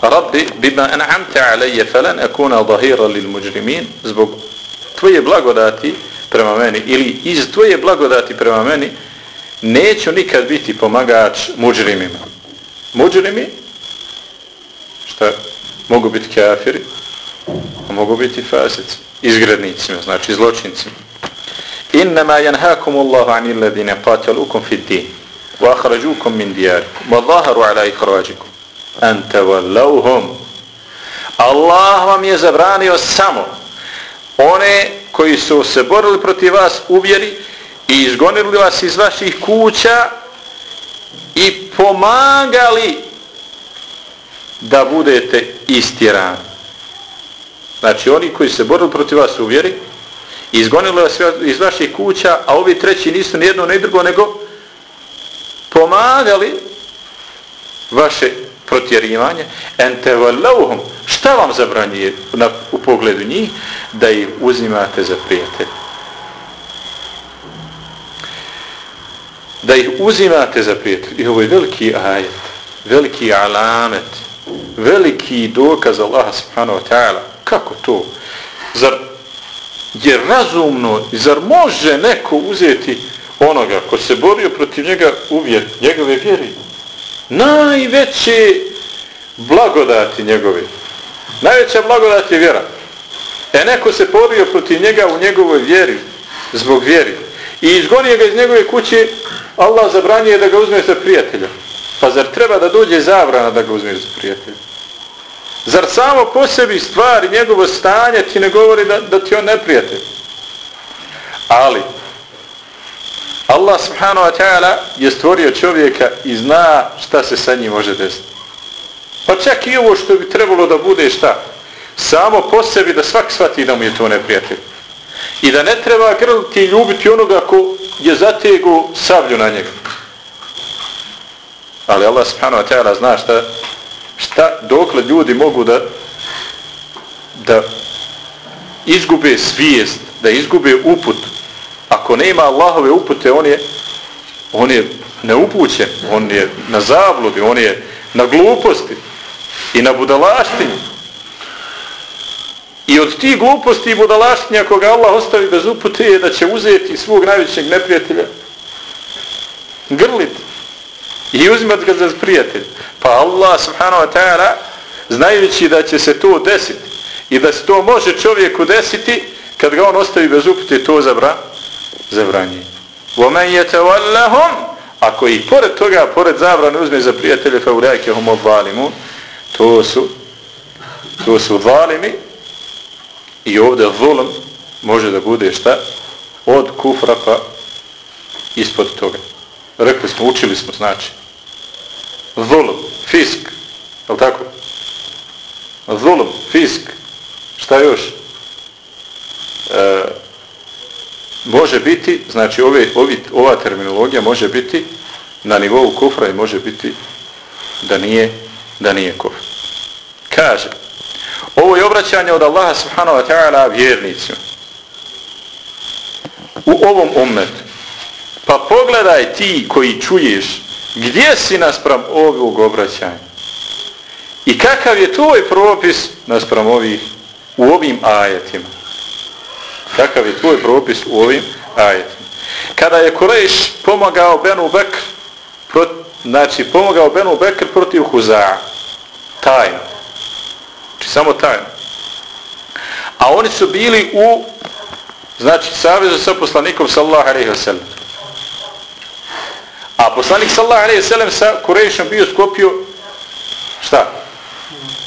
Rabbi bima an'amta alayya falan akuna zahira lil muđrimin, zbog tvoje blagodati prema meni ili iz tvoje blagodati prema meni neću nikad biti pomagač muđrimima. Muđrimi šta mogu biti kafiri a mogu biti fasici izgrednicima, znači zločincima. Innama janhakum Allahu 'anil ladina qatalukum fid din wa akhrajukum min diyarikum wa dhaharu 'ala ikhrajikum an tawallawhum Allah vam je zabranio samo one koji su se borili protiv vas uvjeri i izgonili vas iz vaših kuća i pomagali da budete istirani. Znači oni koji se borili protiv vas uvjeri i izgonili vas iz vaših kuća, a ovi treći nisu ni jedno ni drugo nego pomagali vaše protjerivanje ente valauhum Šta vam zabranjuje na, u pogledu njih? Da ih uzimate za prijatelje. Da ih uzimate za prijatelje. I ovo je veliki ajet, veliki alamet, veliki dokaz Allaha subhanahu wa ta'ala. Kako to? Zar je razumno, zar može neko uzeti onoga ko se borio protiv njega uvjer, njegove vjeri? Najveće blagodati njegove. Najveća blagodat je vjera. E neko se borio protiv njega u njegovoj vjeri, zbog vjeri. I izgonio ga iz njegove kuće, Allah zabranije da ga uzme za prijatelja. Pa zar treba da dođe zabrana da ga uzme za prijatelja? Zar samo po sebi stvari njegovo stanje ti ne govori da, da ti on neprijatelj? Ali, Allah subhanahu wa ta'ala je stvorio čovjeka i zna šta se sa njim može desiti. Pa čak i ovo što bi trebalo da bude šta? Samo po sebi da svak shvati da mu je to neprijatelj. I da ne treba grliti i ljubiti onoga ko je zategu sablju na njega. Ali Allah subhanahu wa ta'ala zna šta, šta dokle ljudi mogu da da izgube svijest, da izgube uput. Ako nema Allahove upute, on je on je neupućen, on je na zabludi, on je na gluposti i na budalaštini. I od tih gluposti i budalaštinja koga Allah ostavi bez upute je da će uzeti svog najvećeg neprijatelja grlit i uzmat ga za prijatelj. Pa Allah subhanahu wa ta'ala znajući da će se to desiti i da se to može čovjeku desiti kad ga on ostavi bez upute to zabra, zabranje. وَمَنْ يَتَوَلَّهُمْ Ako i pored toga, pored zabrane uzme za prijatelje فَوْرَيْكَ هُمُ الظَّالِمُونَ To su to su zalimi i ovdje zulm može da bude šta? Od kufra pa ispod toga. Rekli smo, učili smo, znači. Zulm, fisk, je li tako? Zulm, fisk, šta još? E, može biti, znači ove, ovi, ova terminologija može biti na nivou kufra i može biti da nije, da nije kufra. Kaže, ovo je obraćanje od Allaha subhanahu wa ta'ala vjernicima. U ovom umetu. Pa pogledaj ti koji čuješ gdje si naspram ovog obraćanja. I kakav je tvoj propis naspram ovih, u ovim ajetima. Kakav je tvoj propis u ovim ajetima. Kada je Kureš pomagao Benu Bekr, prot, znači pomagao Benu Bekr protiv Huza'a, tajno. Znači samo tajno. A oni su bili u znači savjezu sa poslanikom sallallahu alejhi ve sellem. A poslanik sallallahu alejhi ve sellem sa Kurešom bio skopio šta?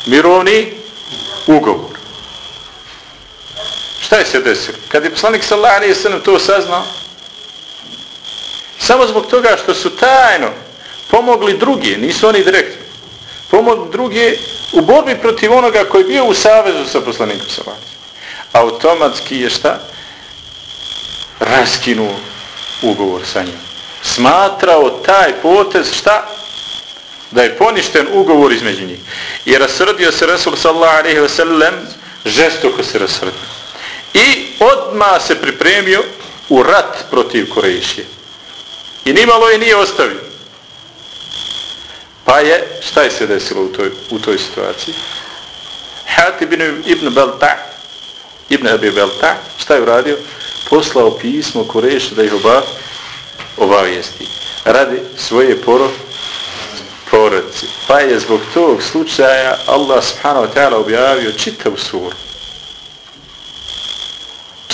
Mirovni ugovor. Šta je se desilo? Kad je poslanik sallallahu alejhi ve sellem to saznao, samo zbog toga što su tajno pomogli drugi, nisu oni direktno, pomogli drugi u borbi protiv onoga koji je bio u savezu sa poslanikom sallallahu automatski je šta? Raskinuo ugovor sa njim. Smatrao taj potez šta? Da je poništen ugovor između njih. I rasrdio se Resul sallallahu alaihi wa sallam žestoko se rasrdio. I odma se pripremio u rat protiv Korejšije. I nimalo je nije ostavio. Pa je, šta je se desilo u toj, u toj situaciji? Hatib ibn Belta, Ibn Abi Belta, šta je uradio? Poslao pismo Kurešu da ih oba obavijesti. Radi svoje poro porodci. Pa je zbog tog slučaja Allah subhanahu wa ta'ala objavio čitav suru.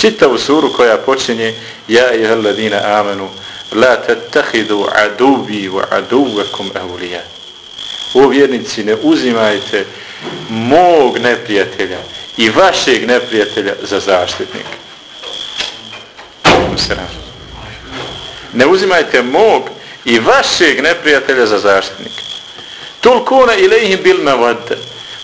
Čitavu suru koja počinje Ja i ladina amanu La tattahidu adubi wa aduvakum evlija. O vjernici, ne uzimajte mog neprijatelja i vašeg neprijatelja za zaštitnik. Ne uzimajte mog i vašeg neprijatelja za zaštitnik. Tulkuna ilaihim bil mavadda.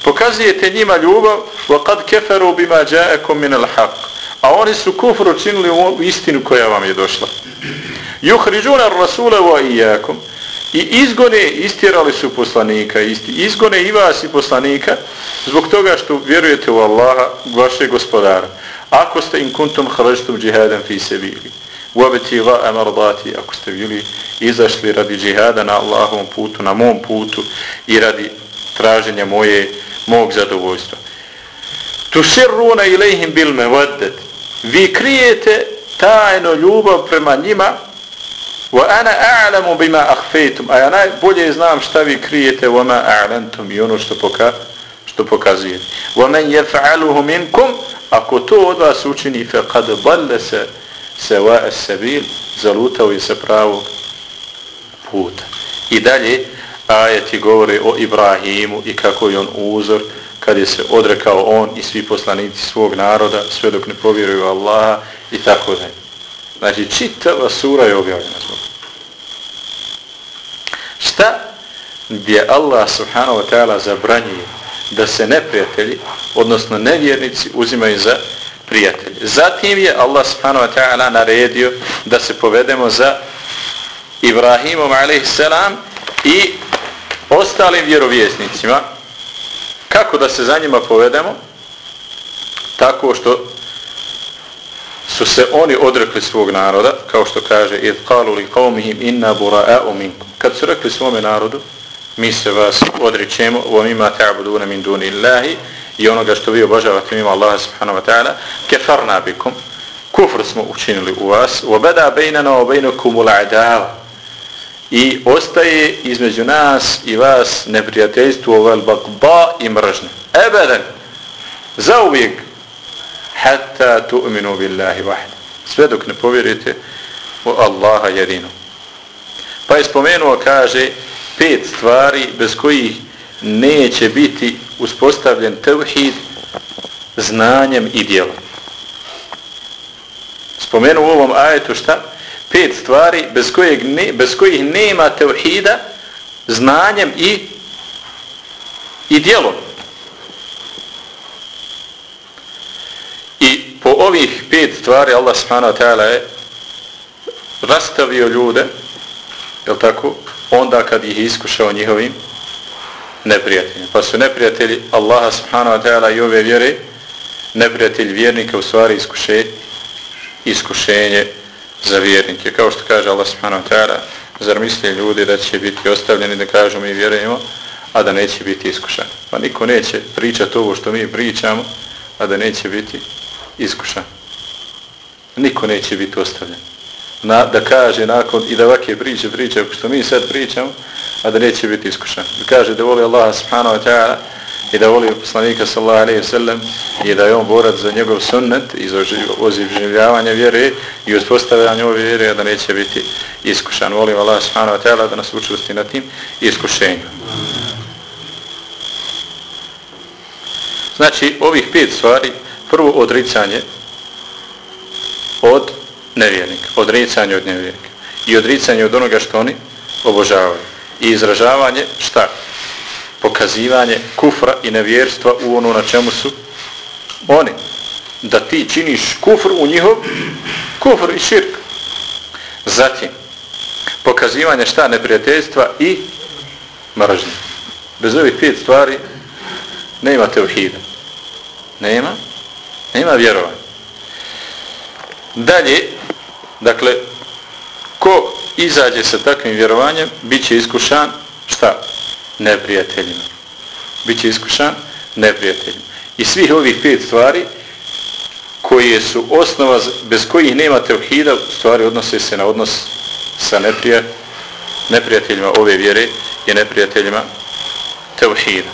Pokazujete njima ljubav wa kad keferu bima jaekum min al haq. A oni su kufr učinili u istinu koja vam je došla. Juhriđuna rasule wa ijakum. I izgone, istjerali su poslanika, isti, izgone i vas i poslanika zbog toga što vjerujete u Allaha, vaše gospodara. Ako ste in kuntum hražtum džihadem fi se bili, uabeti va amardati, ako ste bili izašli radi džihada na Allahovom putu, na mom putu i radi traženja moje, mog zadovoljstva. Tuširruna ilihim bil mevadet. Vi krijete tajno ljubav prema njima. Wa ana a'lamu bima akhfaytum. A ja najbolje znam šta vi krijete wa ma a'lantum. I ono što poka što pokazuje. Wa man yaf'aluhu minkum ako to od vas učini fa dalla se sawa as-sabil zalutao je sa pravog puta. I dalje ajeti govore o Ibrahimu i kako je on uzor kad je se odrekao on i svi poslanici svog naroda sve dok ne povjeruju Allaha i tako dalje Znači, čitava sura je objavljena zbog. Šta gdje Allah subhanahu wa ta'ala zabranjuje da se neprijatelji, odnosno nevjernici, uzimaju za prijatelje. Zatim je Allah subhanahu wa ta'ala naredio da se povedemo za Ibrahimom a.s. i ostalim vjerovjesnicima. Kako da se za njima povedemo? Tako što su se oni odrekli svog naroda, kao što kaže id qalu li qaumihim inna bura'a'u minkum. Kad su rekli svome narodu, mi se vas odričemo, wa mimma ta'buduna min dunillahi i onoga što vi obožavate mimo Allaha subhanahu wa ta'ala, kefarna bikum, kufr smo učinili u vas, wa bada bainana wa bainakum al-a'dawa. I ostaje između nas i vas neprijateljstvo vel bagba i mržnje. Ebeden, zauvijek, hatta tu'minu billahi wahda. Sve dok ne povjerite u Allaha jedinu. Pa je spomenuo, kaže, pet stvari bez kojih neće biti uspostavljen tevhid znanjem i djelom. Spomenuo u ovom ajetu šta? Pet stvari bez, kojeg ne, bez kojih nema tevhida znanjem i i djelom. I po ovih pet stvari Allah subhanahu wa ta'ala je rastavio ljude, je tako, onda kad ih iskušao njihovim neprijateljima. Pa su neprijatelji Allaha subhanahu wa ta'ala i ove vjere, neprijatelj vjernika u stvari iskuše, iskušenje za vjernike. Kao što kaže Allah subhanahu wa ta'ala, zar misli ljudi da će biti ostavljeni da kažu mi vjerujemo, a da neće biti iskušan. Pa niko neće pričati ovo što mi pričamo, a da neće biti iskušan. Niko neće biti ostavljen. Na, da kaže nakon i da ovakve priče priče što mi sad pričamo, a da neće biti iskušan. Da kaže da voli Allah subhanahu wa ta'ala i da voli poslanika sallallahu alaihi ve sallam i da je on borac za njegov sunnet i za oživljavanje vjere i uspostavljanje ove vjere, da neće biti iskušan. Volim Allah subhanahu wa ta'ala da nas učvrsti na tim iskušenju. Znači, ovih pet stvari prvo odricanje od nevjernika, odricanje od nevjernika i odricanje od onoga što oni obožavaju i izražavanje šta? Pokazivanje kufra i nevjerstva u ono na čemu su oni. Da ti činiš kufr u njihov kufr i širk. Zatim, pokazivanje šta? Neprijateljstva i mržnje. Bez ovih pet stvari nema teuhida. Nema Nema vjerovanja. Dalje, dakle, ko izađe sa takvim vjerovanjem, bit će iskušan, šta? Neprijateljima. Biće iskušan neprijateljima. I svih ovih pet stvari, koje su osnova, bez kojih nema tevhida, stvari odnose se na odnos sa neprija, neprijateljima ove vjere i neprijateljima tevhida.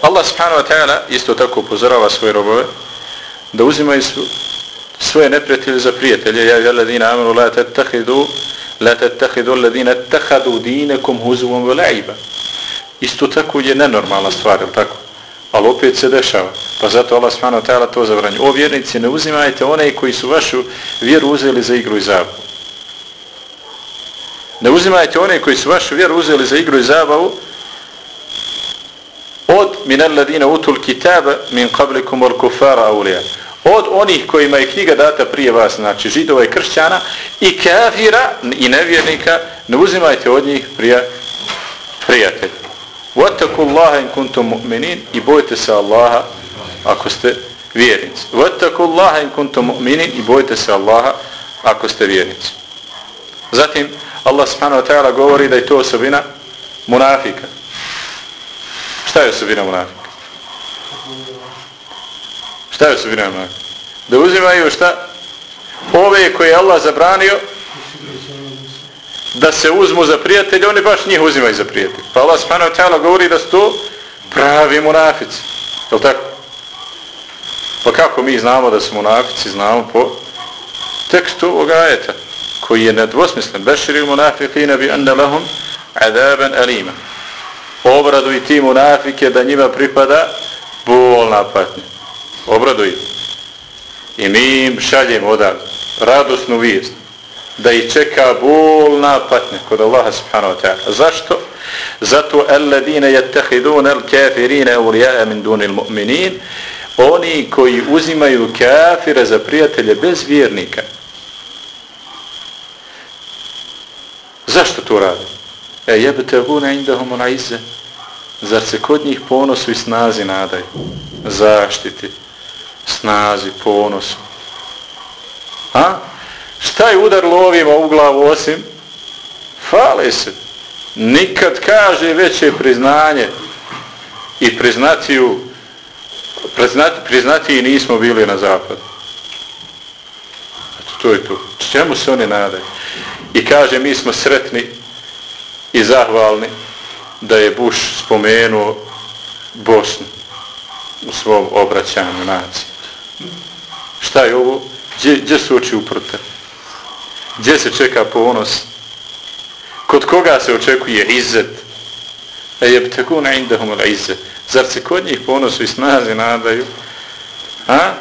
Allah subhanahu wa ta'ala isto tako upozorava svoje robove da uzimaju svoje neprijatelje za prijatelje. Ja i alladina amanu la tattahidu la tattakhidu alladhina attahadu dinakum huzwan wa la'iba. Isto tako je nenormalna stvar, je tako? Ali opet se dešava. Pa zato Allah subhanahu wa ta'ala to zabranju. O vjernici, ne uzimajte one koji su vašu vjeru uzeli za igru i zabavu. Ne uzimajte one koji su vašu vjeru uzeli za igru i zabavu od min alladina utul kitaba min qablikum wal kufara awliya od onih kojima je knjiga data prije vas, znači židova i kršćana, i kafira i nevjernika, ne uzimajte od njih prija, prijatelj. Vataku Allaha in kuntum mu'minin i bojte se Allaha ako ste vjernici. Vataku Allaha in kuntum mu'minin i bojte se Allaha ako ste vjernici. Zatim Allah subhanahu wa ta'ala govori da je to osobina munafika. Šta je osobina munafika? Šta je osobina munafika? Da uzimaju šta? Ove koje je Allah zabranio da se uzmu za prijatelje, oni baš njih uzimaju za prijatelje. Pa Allah subhanahu ta'ala govori da su to pravi munafici. Je tako? Pa kako mi znamo da su munafici? Znamo po tekstu ovog ajeta koji je nedvosmislen. Beširi munafikina bi anna lahum adaban alima. Obraduj ti munafike da njima pripada bolna patnja obraduju. I mi im šaljemo odavde radosnu vijest da ih čeka bolna patnja kod Allaha subhanahu wa ta'ala. Zašto? Zato alladine yattakhidun al-kafirina awliya'a min dunil mu'minin oni koji uzimaju kafire za prijatelje bez vjernika. Zašto to rade? E yabtaguna indahum al-'izza. Zar se kod njih ponosu i snazi nadaju? Zaštiti, snazi, ponosu. A? Šta je udar lovima u glavu osim? Fale se. Nikad kaže veće priznanje i priznatiju priznati, priznatiji nismo bili na zapadu. Eto, to je to. Čemu se oni nadaju? I kaže, mi smo sretni i zahvalni da je Bush spomenuo Bosnu u svom obraćanju naciji. Šta je ovo? Gdje, gdje su oči uprte? Gdje se čeka ponos? Kod koga se očekuje izzet? E je indahum al izzet. Zar se kod njih ponosu i snazi nadaju? A?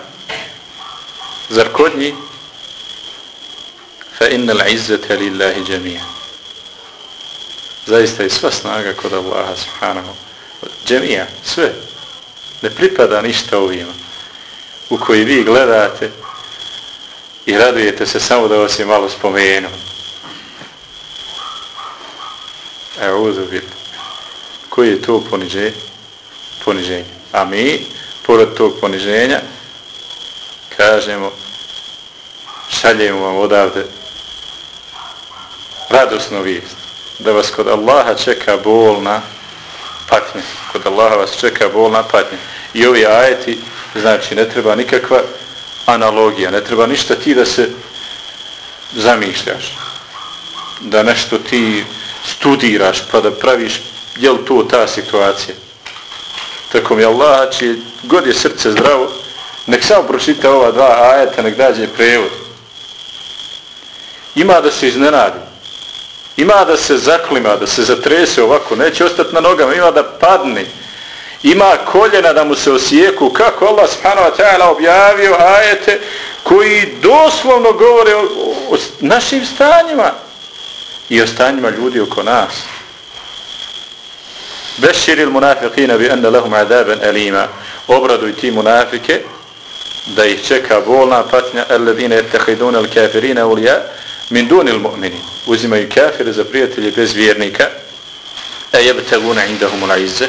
Zar kod njih? Fa inna izzete lillahi džemija. Zaista je sva snaga kod Allaha subhanahu. Džemija, sve. Ne pripada ništa ovima u koji vi gledate i radujete se samo da vas je malo spomenu. Evo uzubit. Koji je to poniženje? poniženje? A mi, pored tog poniženja, kažemo, šaljemo vam odavde radosnu vijest. Da vas kod Allaha čeka bolna patnja. Kod Allaha vas čeka bolna patnja. I ovi ajeti, Znači, znači, ne treba nikakva analogija. Ne treba ništa ti da se zamišljaš. Da nešto ti studiraš pa da praviš je li to ta situacija. Tako mi Allah, či god je srce zdravo, nek samo pročita ova dva ajeta, nek dađe prevod. Ima da se iznenadi. Ima da se zaklima, da se zatrese ovako, neće ostati na nogama, ima da padne ima koljena da mu se osijeku. Kako Allah subhanahu wa ta'ala objavio ajete koji doslovno govore o, o našim stanjima i o stanjima ljudi oko nas. Bešir il munafiqina bi anna lahum adaban alima. Obraduj ti munafike da ih čeka bolna patnja. Alladine etahiduna al kafirina ulija min dunil mu'minin. uzimaju kafire za prijatelje bez vjernika. E, a jebtaguna indahum ul izze.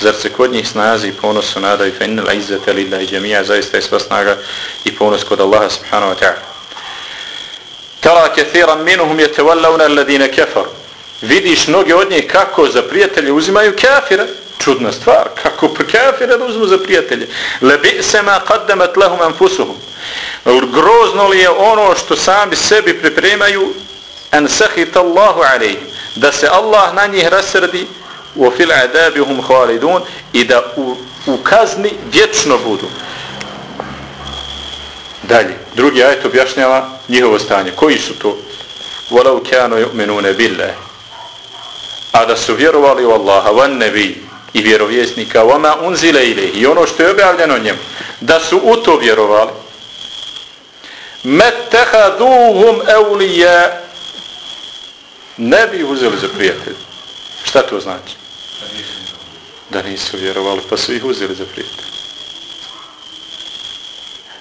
Zar se kod njih snazi i ponos su nadaju fa innal izzata lillahi jami'a zaista je sva snaga i ponos kod Allaha subhanahu wa ta'ala. Tara kathiran minhum yatawallawna alladhina kafaru. Vidiš mnoge od njih kako za prijatelje uzimaju kafira čudna stvar kako pa kafira da uzmu za prijatelje. Lebi se ma qaddamat lahum anfusuhum. Grozno li je ono što sami sebi pripremaju an sahita Allahu alayhi da se Allah na njih rasrdi u fil adabihum khalidun i da u, u kazni vječno budu. Dalje, drugi ajet objašnjava njihovo stanje. Koji su to? Walau kanu yu'minuna billah. A da su vjerovali u Allaha, van nebi i vjerovjesnika, vama unzile ilayhi i ono što je objavljeno njemu, da su u to vjerovali. Mettehaduhum evlija ne bi uzeli za prijatelj. Šta to znači? Da nisu vjerovali, pa su ih uzeli za prijatelj.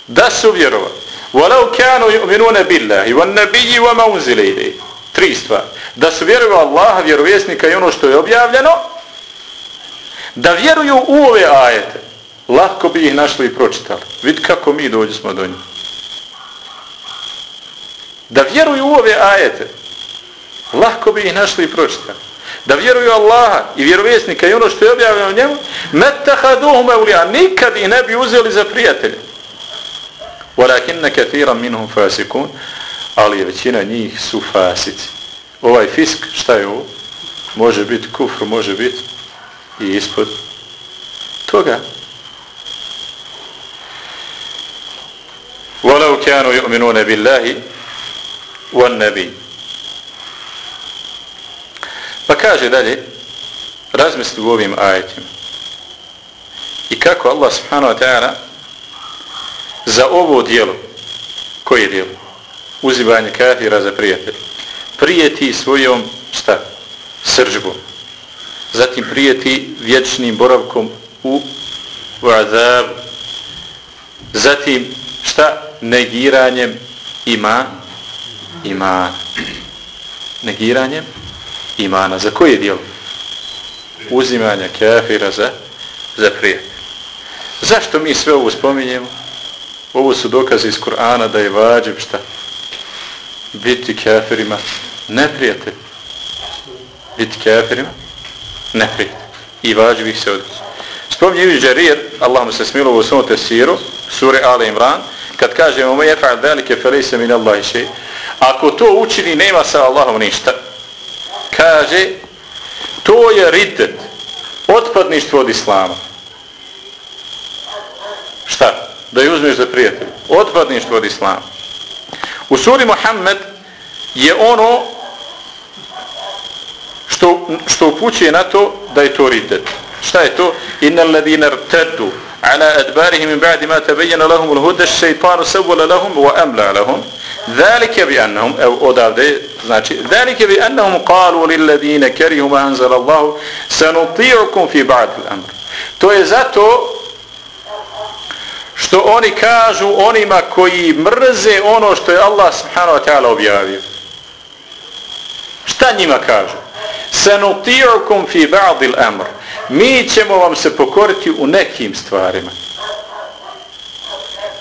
da su vjerovali. وَلَوْ كَانُوا يُؤْمِنُونَ billahi wan nabiyyi wa ma tri stvari. Da su vjerovali Allaha vjerovjesnika i ono što je objavljeno da vjeruju u ove ajete. Lako bi ih našli i pročitali. Vid kako mi dođemo do njih. Da vjeruju u ove ajete. Lahko bi ih našli i pročitali. Da vjeruju Allaha i vjerovjesnika i ono što je objavljeno njemu, metahaduhum eulija, nikad ih ne bi uzeli za prijatelje. Walakin ne kathiram minhum fasikun, ali većina njih su fasici. Ovaj fisk, šta je ovo? Može biti kufr, može biti i ispod toga. Walau kanu ju'minune billahi wan nabiju. Pa kaže dalje, razmisli u ovim ajetima. I kako Allah subhanahu wa ta'ala za ovo dijelo, koje dijelo? Uzivanje kafira za prijatelj. Prijeti svojom, šta? Sržbom. Zatim prijeti vječnim boravkom u vazavu. Zatim šta? Negiranjem ima ima negiranjem imana. Za koje dijelo? Uzimanja kafira za, za prijatelj. Zašto mi sve ovo spominjemo? Ovo su dokaze iz Kur'ana da je vađib šta? Biti kafirima neprijatelj. Biti kafirima neprijatelj. I vađib ih se odreći. Spominje Ibn Džarir, Allah mu se smilo u svom tesiru, sure Ale Imran, kad kažemo mu je fa'al felise min Allahi še, ako to učini, nema sa Allahom ništa kaže to je ritet otpadništvo od islama. Šta? da ju uzmeš za prijatelj. Otpadništvo od islama. U suri Muhammed je ono što, što upućuje na to da je to ritet. Šta je to? Innal ladina rtadu ala adbarihim min ba'di ma tabayyana lahum al-huda ash-shaytanu sawwala lahum wa amla lahum. ذَلِكَ evo odavde, znači zalike bi annahum kalu lil ladine kerihum anzal Allahu sanuti'ukum fi ba'd al-amr. to je zato što oni kažu onima koji mrze ono što je Allah subhanahu wa ta'ala objavio šta njima kažu Sanuti'ukum fi ba'd al-amr. mi ćemo vam se pokoriti u nekim stvarima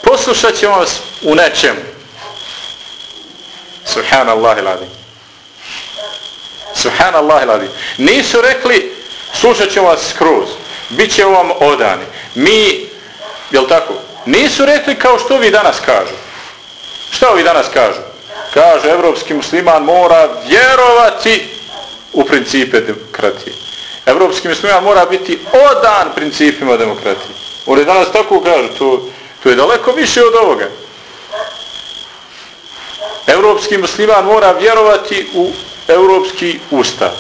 poslušat ćemo vas u nečemu Subhanallah iladim. Subhanallah iladim. Nisu rekli, slušat ćemo vas skroz, bit će vam odani. Mi, jel tako? Nisu rekli kao što vi danas kažu. Šta ovi danas kažu? Kaže, evropski musliman mora vjerovati u principe demokratije. Evropski musliman mora biti odan principima demokratije. Oni danas tako kažu, to, to je daleko više od ovoga. Europski musliman mora vjerovati u europski ustav.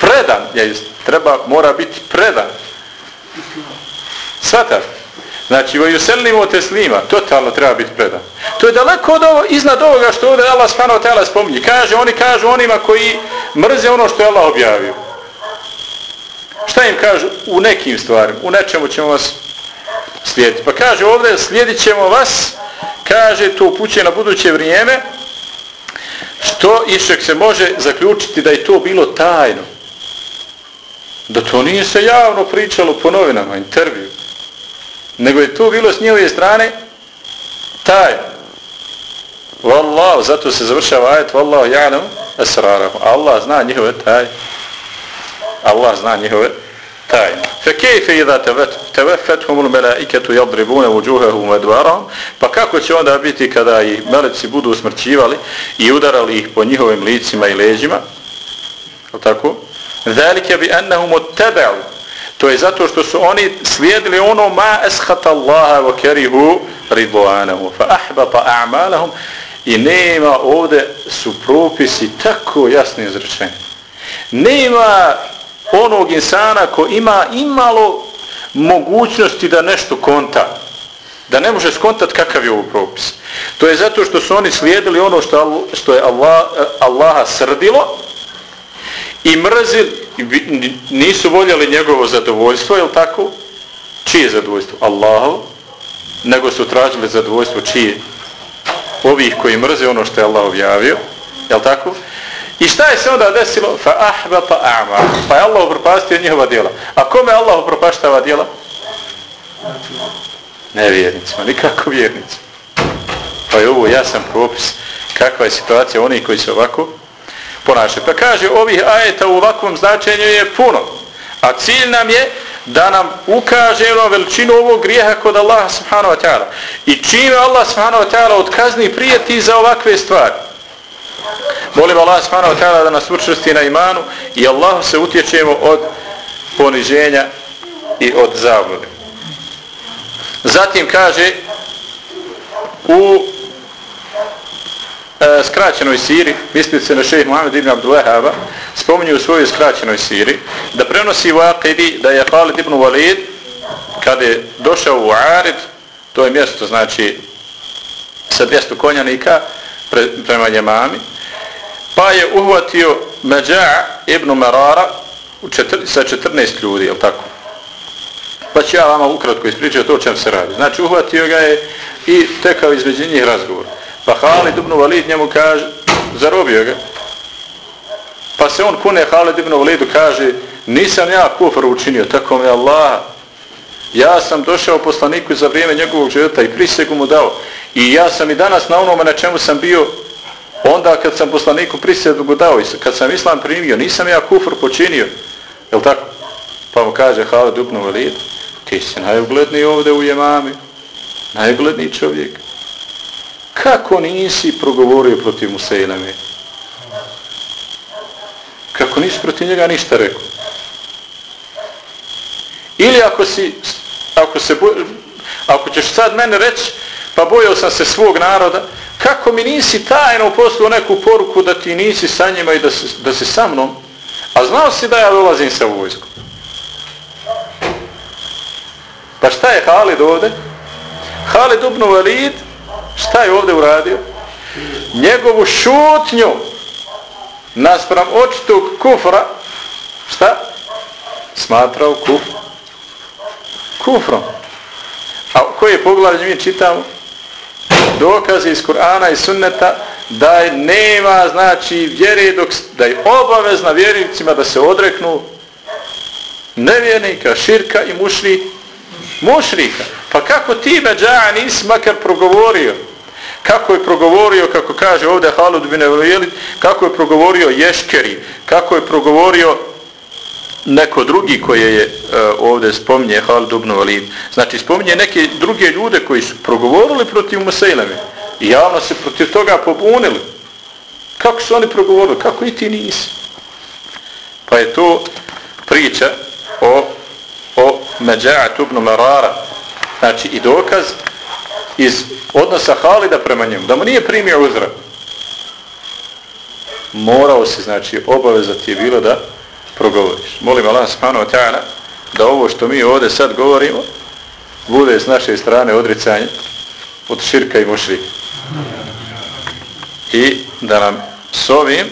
Predan, je, treba, mora biti predan. Svatar. Znači, voju te slima, totalno treba biti predan. To je daleko od ovo, iznad ovoga što ovdje Allah spano tela spominje. Kaže, oni kažu onima koji mrze ono što je Allah objavio. Šta im kažu? U nekim stvarima. U nečemu ćemo vas slijediti. Pa kaže ovdje, slijedit ćemo vas kaže to upućuje na buduće vrijeme što išek se može zaključiti da je to bilo tajno? Da to nije se javno pričalo po novinama, intervju nego je to bilo s njihove strane tajno. Wallahu, zato se završava ajet Wallahu ja'lam esrarahu Allah zna njihove tajne. Allah zna njihove tajno. Fe kejfe idha tevefethumul melaiketu jadribune uđuhehu medvaram, pa kako će onda biti kada i meleci budu usmrćivali i udarali ih po njihovim licima i leđima? Je tako? Zalike bi ennehum otebeu. To je zato što su oni slijedili ono ma eshata Allaha wa kerihu ridlu'anehu. Fa ahbata a'malahum i nema ovde su propisi tako jasni izrečeni. Nema onog insana ko ima imalo mogućnosti da nešto konta. Da ne može skontat kakav je ovo propis. To je zato što su oni slijedili ono što, što je Allah, Allaha srdilo i mrzili, nisu voljeli njegovo zadovoljstvo, je tako? čije zadovoljstvo? Allahov, nego su tražili zadovoljstvo čije? Ovih koji mrze ono što je Allah objavio, jel tako? I šta je se onda desilo? Fa ahbata a'ma. Pa je Allah upropastio njihova djela. A kome Allah upropaštava djela? Nevjernicima, nikako vjernicima. Pa je ovo jasan propis kakva je situacija onih koji se ovako ponašaju. Pa kaže, ovih ajeta u ovakvom značenju je puno. A cilj nam je da nam ukaže na veličinu ovog grijeha kod Allaha subhanahu wa ta'ala. I čime Allah subhanahu wa ta'ala odkazni prijeti za ovakve stvari. Molim Allah subhanahu wa ta'ala da nas učvrsti na imanu i Allahu se utječemo od poniženja i od zavode. Zatim kaže u e, skraćenoj siri, misli se na šeheh Muhammed ibn Abdullahaba, spominju u svojoj skraćenoj siri, da prenosi u Aqidi da je Khalid ibn Walid, kada je došao u Arid, to je mjesto, znači, sa 200 konjanika pre, prema Njemami, pa je uhvatio Međa' ibn Marara četir, sa 14 ljudi, je tako? Pa ću ja vama ukratko ispričati to o čem se radi. Znači, uhvatio ga je i tekao između njih razgovor. Pa Halid ibn Walid njemu kaže, zarobio ga. Pa se on kune Halid ibn Walidu kaže, nisam ja kufr učinio, tako mi Allah. Ja sam došao poslaniku za vrijeme njegovog života i prisegu mu dao. I ja sam i danas na onome na čemu sam bio, onda kad sam poslaniku prisegu dao i kad sam islam primio, nisam ja kufr počinio. Jel tako? Pa mu kaže Halid ibn Walid, ti si najugledniji ovdje u jemami, najugledniji čovjek kako nisi progovorio protiv Musejlame? Kako nisi protiv njega ništa rekao? Ili ako si, ako se ako ćeš sad mene reći, pa bojao sam se svog naroda, kako mi nisi tajno poslao neku poruku da ti nisi sa njima i da si, da si sa mnom, a znao si da ja dolazim sa vojskom? Pa šta je Halid ovde? Halid ibn Walid Šta je ovdje uradio? Njegovu šutnju naspram očitog kufra šta? Smatrao kufra kufrom. A koje poglavlje mi čitamo? Dokaze iz Kur'ana i sunneta da je nema znači vjere dok, da je obavezna vjernicima da se odreknu nevjernika, širka i mušri mušrika. Pa kako ti međaja nisi makar progovorio? Kako je progovorio, kako kaže ovdje Halud bin Evlijelit, kako je progovorio Ješkeri, kako je progovorio neko drugi koje je uh, ovdje spominje Halid ibn Walid. Znači spominje neke druge ljude koji su progovorili protiv Musailame i javno se protiv toga pobunili. Kako su oni progovorili? Kako i ti nisi? Pa je to priča o, o Međa'at ibn Marara, znači i dokaz iz odnosa Halida prema njemu, da mu nije primio uzra. Morao se, znači, obavezati je bilo da progovoriš. Molim Allah subhanahu wa ta'ala da ovo što mi ovdje sad govorimo bude s naše strane odricanje od širka i mušrika. I da nam s ovim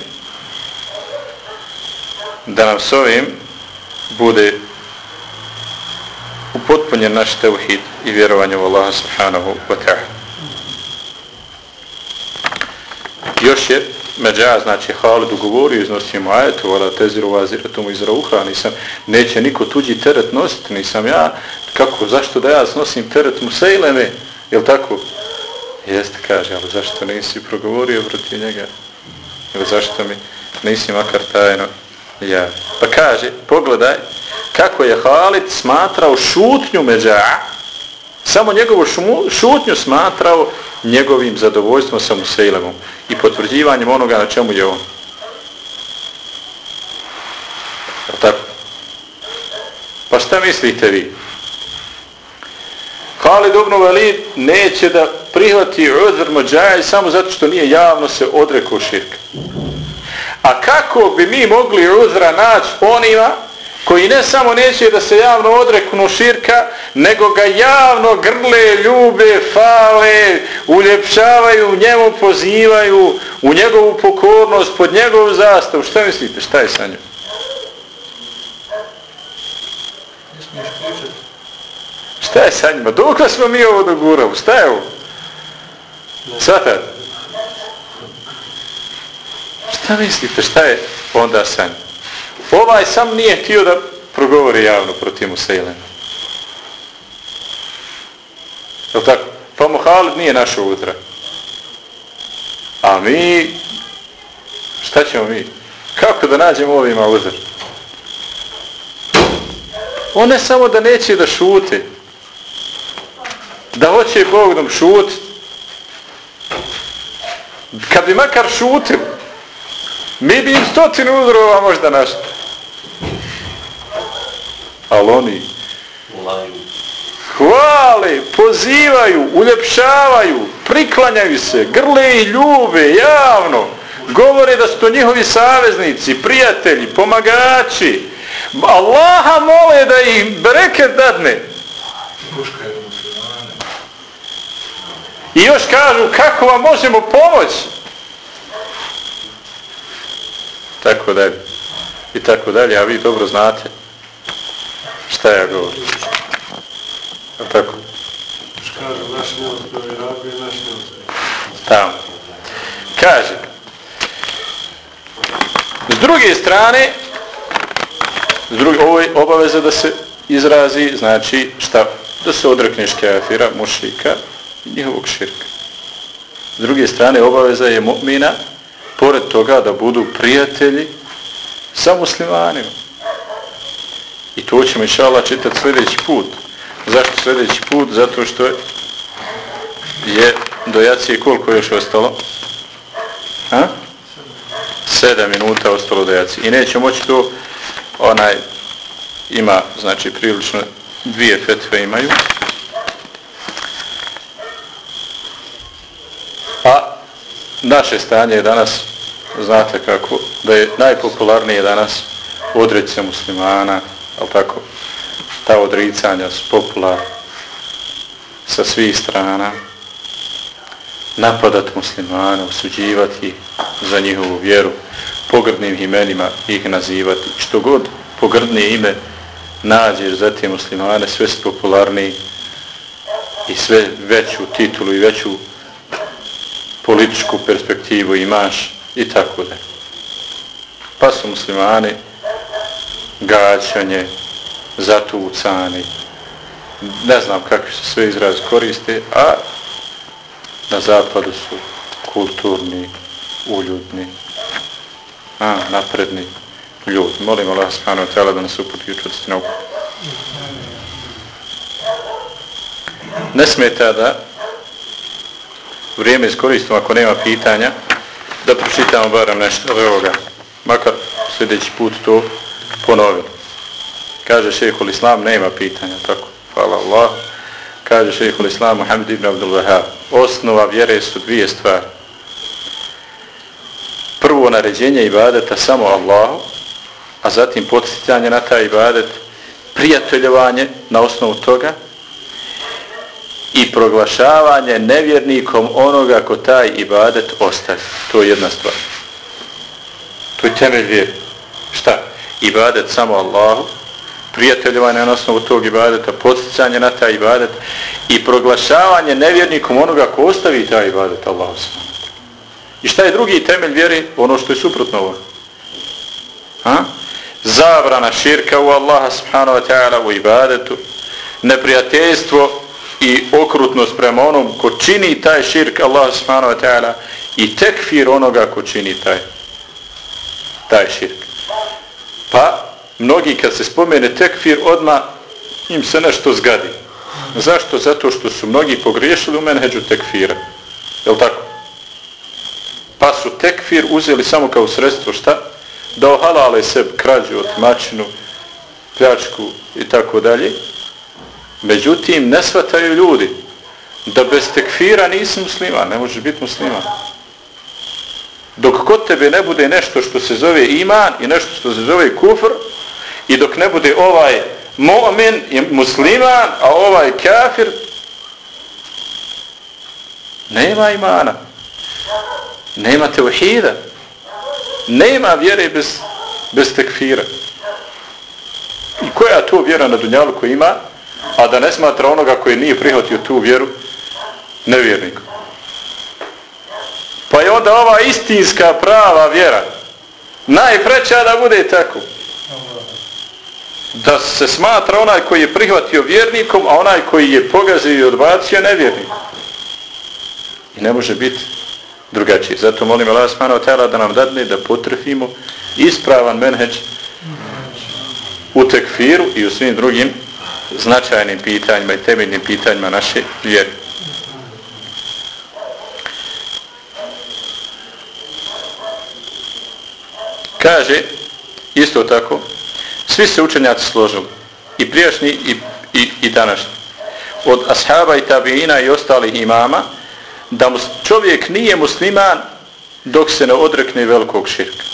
da nam s ovim bude upotpunjen naš tevhid i vjerovanje u Allaha subhanahu wa ta'ala. Još je Međa, znači Halid ugovorio, iznosi mu ajetu, vola teziru vaziratu mu iz rauha, nisam, neće niko tuđi teret nositi, nisam ja, kako, zašto da ja snosim teret Musejleme, jel tako? Jeste, kaže, ali zašto nisi progovorio protiv njega? Ili zašto mi nisi makar tajno ja? Pa kaže, pogledaj, kako je Halid smatrao šutnju Međa, samo njegovu šutnju smatrao njegovim zadovoljstvom sa Musejlemom i potvrđivanjem onoga na čemu je on. Tako? Pa šta mislite vi? Halid ibn Walid neće da prihvati uzr Mođaja samo zato što nije javno se odrekao širka. A kako bi mi mogli uzra naći onima koji ne samo neće da se javno odreknu širka, nego ga javno grle, ljube, fale, uljepšavaju, njemu pozivaju, u njegovu pokornost, pod njegovu zastavu. Šta mislite, šta je sa njom? Šta je sa njima? Dok smo mi ovo dogurali? Šta je ovo? Svatate? Šta mislite? Šta je onda sa njima? Ovaj sam nije htio da progovori javno protiv Musailema. Je tako? Pa Muhalid nije našo utra. A mi, šta ćemo mi? Kako da nađemo ovima uzor? On ne samo da neće da šuti, da hoće Bog da šuti, kad bi makar šutil, mi bi im stotinu uzrova možda našli. Ali oni hvale, pozivaju, uljepšavaju, priklanjaju se, grle i ljube, javno, govore da su to njihovi saveznici, prijatelji, pomagači, Allaha mole da im bereket dadne. I još kažu kako vam možemo pomoći. Tako dalje. I tako dalje, a vi dobro znate šta ja govorim. Tako.
Kažu, naš naš ne uspio.
Tamo. Kaže. S druge strane, s druge, ovo je obaveza da se izrazi, znači šta? Da se odrekneš kafira, mušika i njihovog širka. S druge strane, obaveza je mu'mina, pored toga da budu prijatelji sa muslimanima. I to ćemo inšala čitati sljedeći put. Zašto sljedeći put? Zato što je do jacije koliko još ostalo? A? Sedam minuta ostalo do jacije. I neće moći to, onaj, ima, znači, prilično dvije fetve imaju. A naše stanje je danas, znate kako, da je najpopularnije danas odreći muslimana, ali tako, ta odricanja su popular sa svih strana, napadat muslimana, osuđivati za njihovu vjeru, pogrdnim imenima ih nazivati, što god pogrdnije ime nađeš za te muslimane, sve su popularniji i sve veću titulu i veću političku perspektivu imaš i tako da. Pa su muslimani gaćanje, zatucani, ne znam kakvi se sve izraz koriste, a na zapadu su kulturni, uljudni, a, napredni ljudi. Molim Allah subhanahu wa ta'ala da nas uputi u nauku. Ne smeta da vrijeme iskoristimo ako nema pitanja da pročitamo barem nešto od ovoga. Makar sljedeći put to ponovimo. Kaže šehekul islam, nema pitanja, tako. Hvala Allah. Kaže šehekul islam, Muhammed ibn Abdul Wahab. Osnova vjere su dvije stvari. Prvo naređenje ibadeta samo Allahu, a zatim podsjećanje na taj ibadet, prijateljovanje na osnovu toga i proglašavanje nevjernikom onoga ko taj ibadet ostaje. To je jedna stvar. To je temelj vjeri. Šta? Ibadet samo Allahu, prijateljovanje na osnovu tog ibadeta, podsjećanje na taj ibadet i proglašavanje nevjernikom onoga ko ostavi taj ibadet Allahu I šta je drugi temelj vjeri? Ono što je suprotno ovo. Ha? Zabrana širka u Allaha subhanahu wa ta'ala u ibadetu, neprijateljstvo i okrutnost prema onom ko čini taj širk Allaha subhanahu wa ta'ala i tekfir onoga ko čini taj taj širk. Pa mnogi kad se spomene tekfir odma im se nešto zgadi. Zašto? Zato što su mnogi pogriješili u menheđu tekfira. Je li tako? Pa su tekfir uzeli samo kao sredstvo šta? Da ohalale sebi krađu od mačinu, pljačku i tako dalje. Međutim, ne shvataju ljudi da bez tekfira nisi musliman, ne možeš biti musliman. Dok kod tebe ne bude nešto što se zove iman i nešto što se zove kufr, i dok ne bude ovaj mu'min i musliman, a ovaj kafir, nema imana. Nema teuhida. Nema vjere bez, bez tekfira. I koja to vjera na dunjalu koja ima? a da ne smatra onoga koji nije prihvatio tu vjeru nevjernikom. Pa je onda ova istinska prava vjera najpreća da bude tako. Da se smatra onaj koji je prihvatio vjernikom, a onaj koji je pogazio i odbacio nevjernikom. I ne može biti drugačije. Zato molim Allah subhanahu tela da nam dadne da potrefimo ispravan menheđ u tekfiru i u svim drugim značajnim pitanjima i temeljnim pitanjima naše vjere. Kaže, isto tako, svi se učenjaci složili, i prijašnji i, i, i današnji, od ashaba i tabijina i ostalih imama, da čovjek nije musliman dok se ne odrekne velikog širka.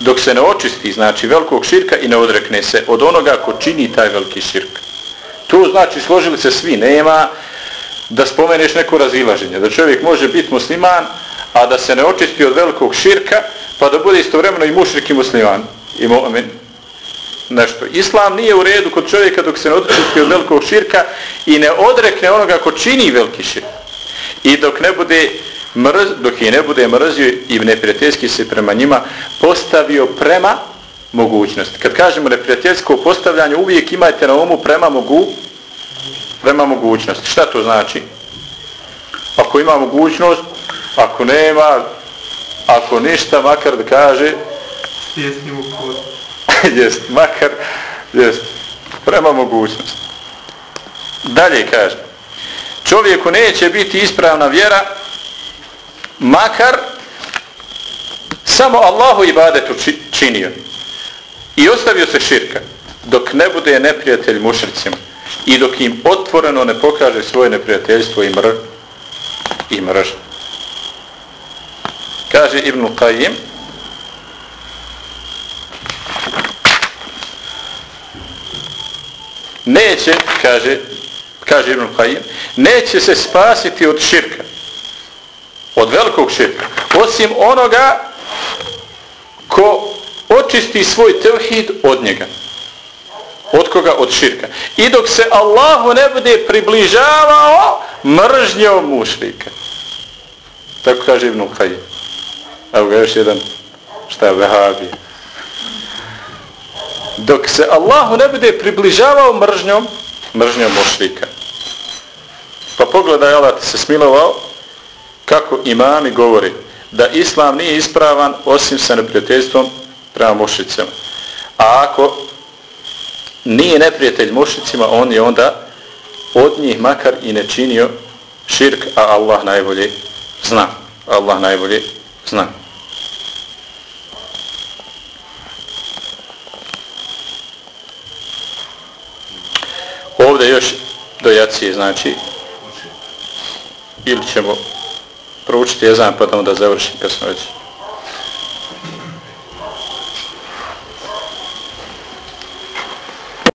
Dok se ne očisti, znači velikog širka i ne odrekne se od onoga ko čini taj veliki širk. To znači složili se svi, nema da spomeneš neko razilaženje, da čovjek može biti musliman, a da se ne očisti od velikog širka, pa da bude istovremeno i mušrik i musliman. I mu'min. Nešto. Islam nije u redu kod čovjeka dok se ne očisti od velikog širka i ne odrekne onoga ko čini veliki širk. I dok ne bude mrz, dok je ne bude mrzio i neprijateljski se prema njima postavio prema mogućnosti. Kad kažemo neprijateljsko postavljanje, uvijek imajte na umu prema mogu prema mogućnosti. Šta to znači? Ako ima mogućnost, ako nema, ako ništa, makar da kaže
Svijesnim u kod.
jest, makar, jest, prema mogućnosti. Dalje kaže, čovjeku neće biti ispravna vjera makar samo Allahu ibadetu činio i ostavio se širka dok ne bude neprijatelj mušricima i dok im otvoreno ne pokaže svoje neprijateljstvo i mr i mrž. Kaže Ibn Qayyim neće, kaže kaže Ibn Qayyim, neće se spasiti od širka, od velikog širka, osim onoga ko očisti svoj tevhid od njega. Od koga? Od širka. I dok se Allahu ne bude približavao mržnjom mušlika. Tako kaže Ibn Qayyim. Evo ga još jedan šta je vehabi. Dok se Allahu ne bude približavao mržnjom, mržnjom mušlika. Pa pogledaj, Allah ti se smilovao, kako imami govori da islam nije ispravan osim sa neprijateljstvom prema mušicama. A ako nije neprijatelj mušicima, on je onda od njih makar i ne činio širk, a Allah najbolje zna. Allah najbolje zna. Ovdje još do jacije, znači, ili ćemo proučiti jezan pa da onda završim kad smo već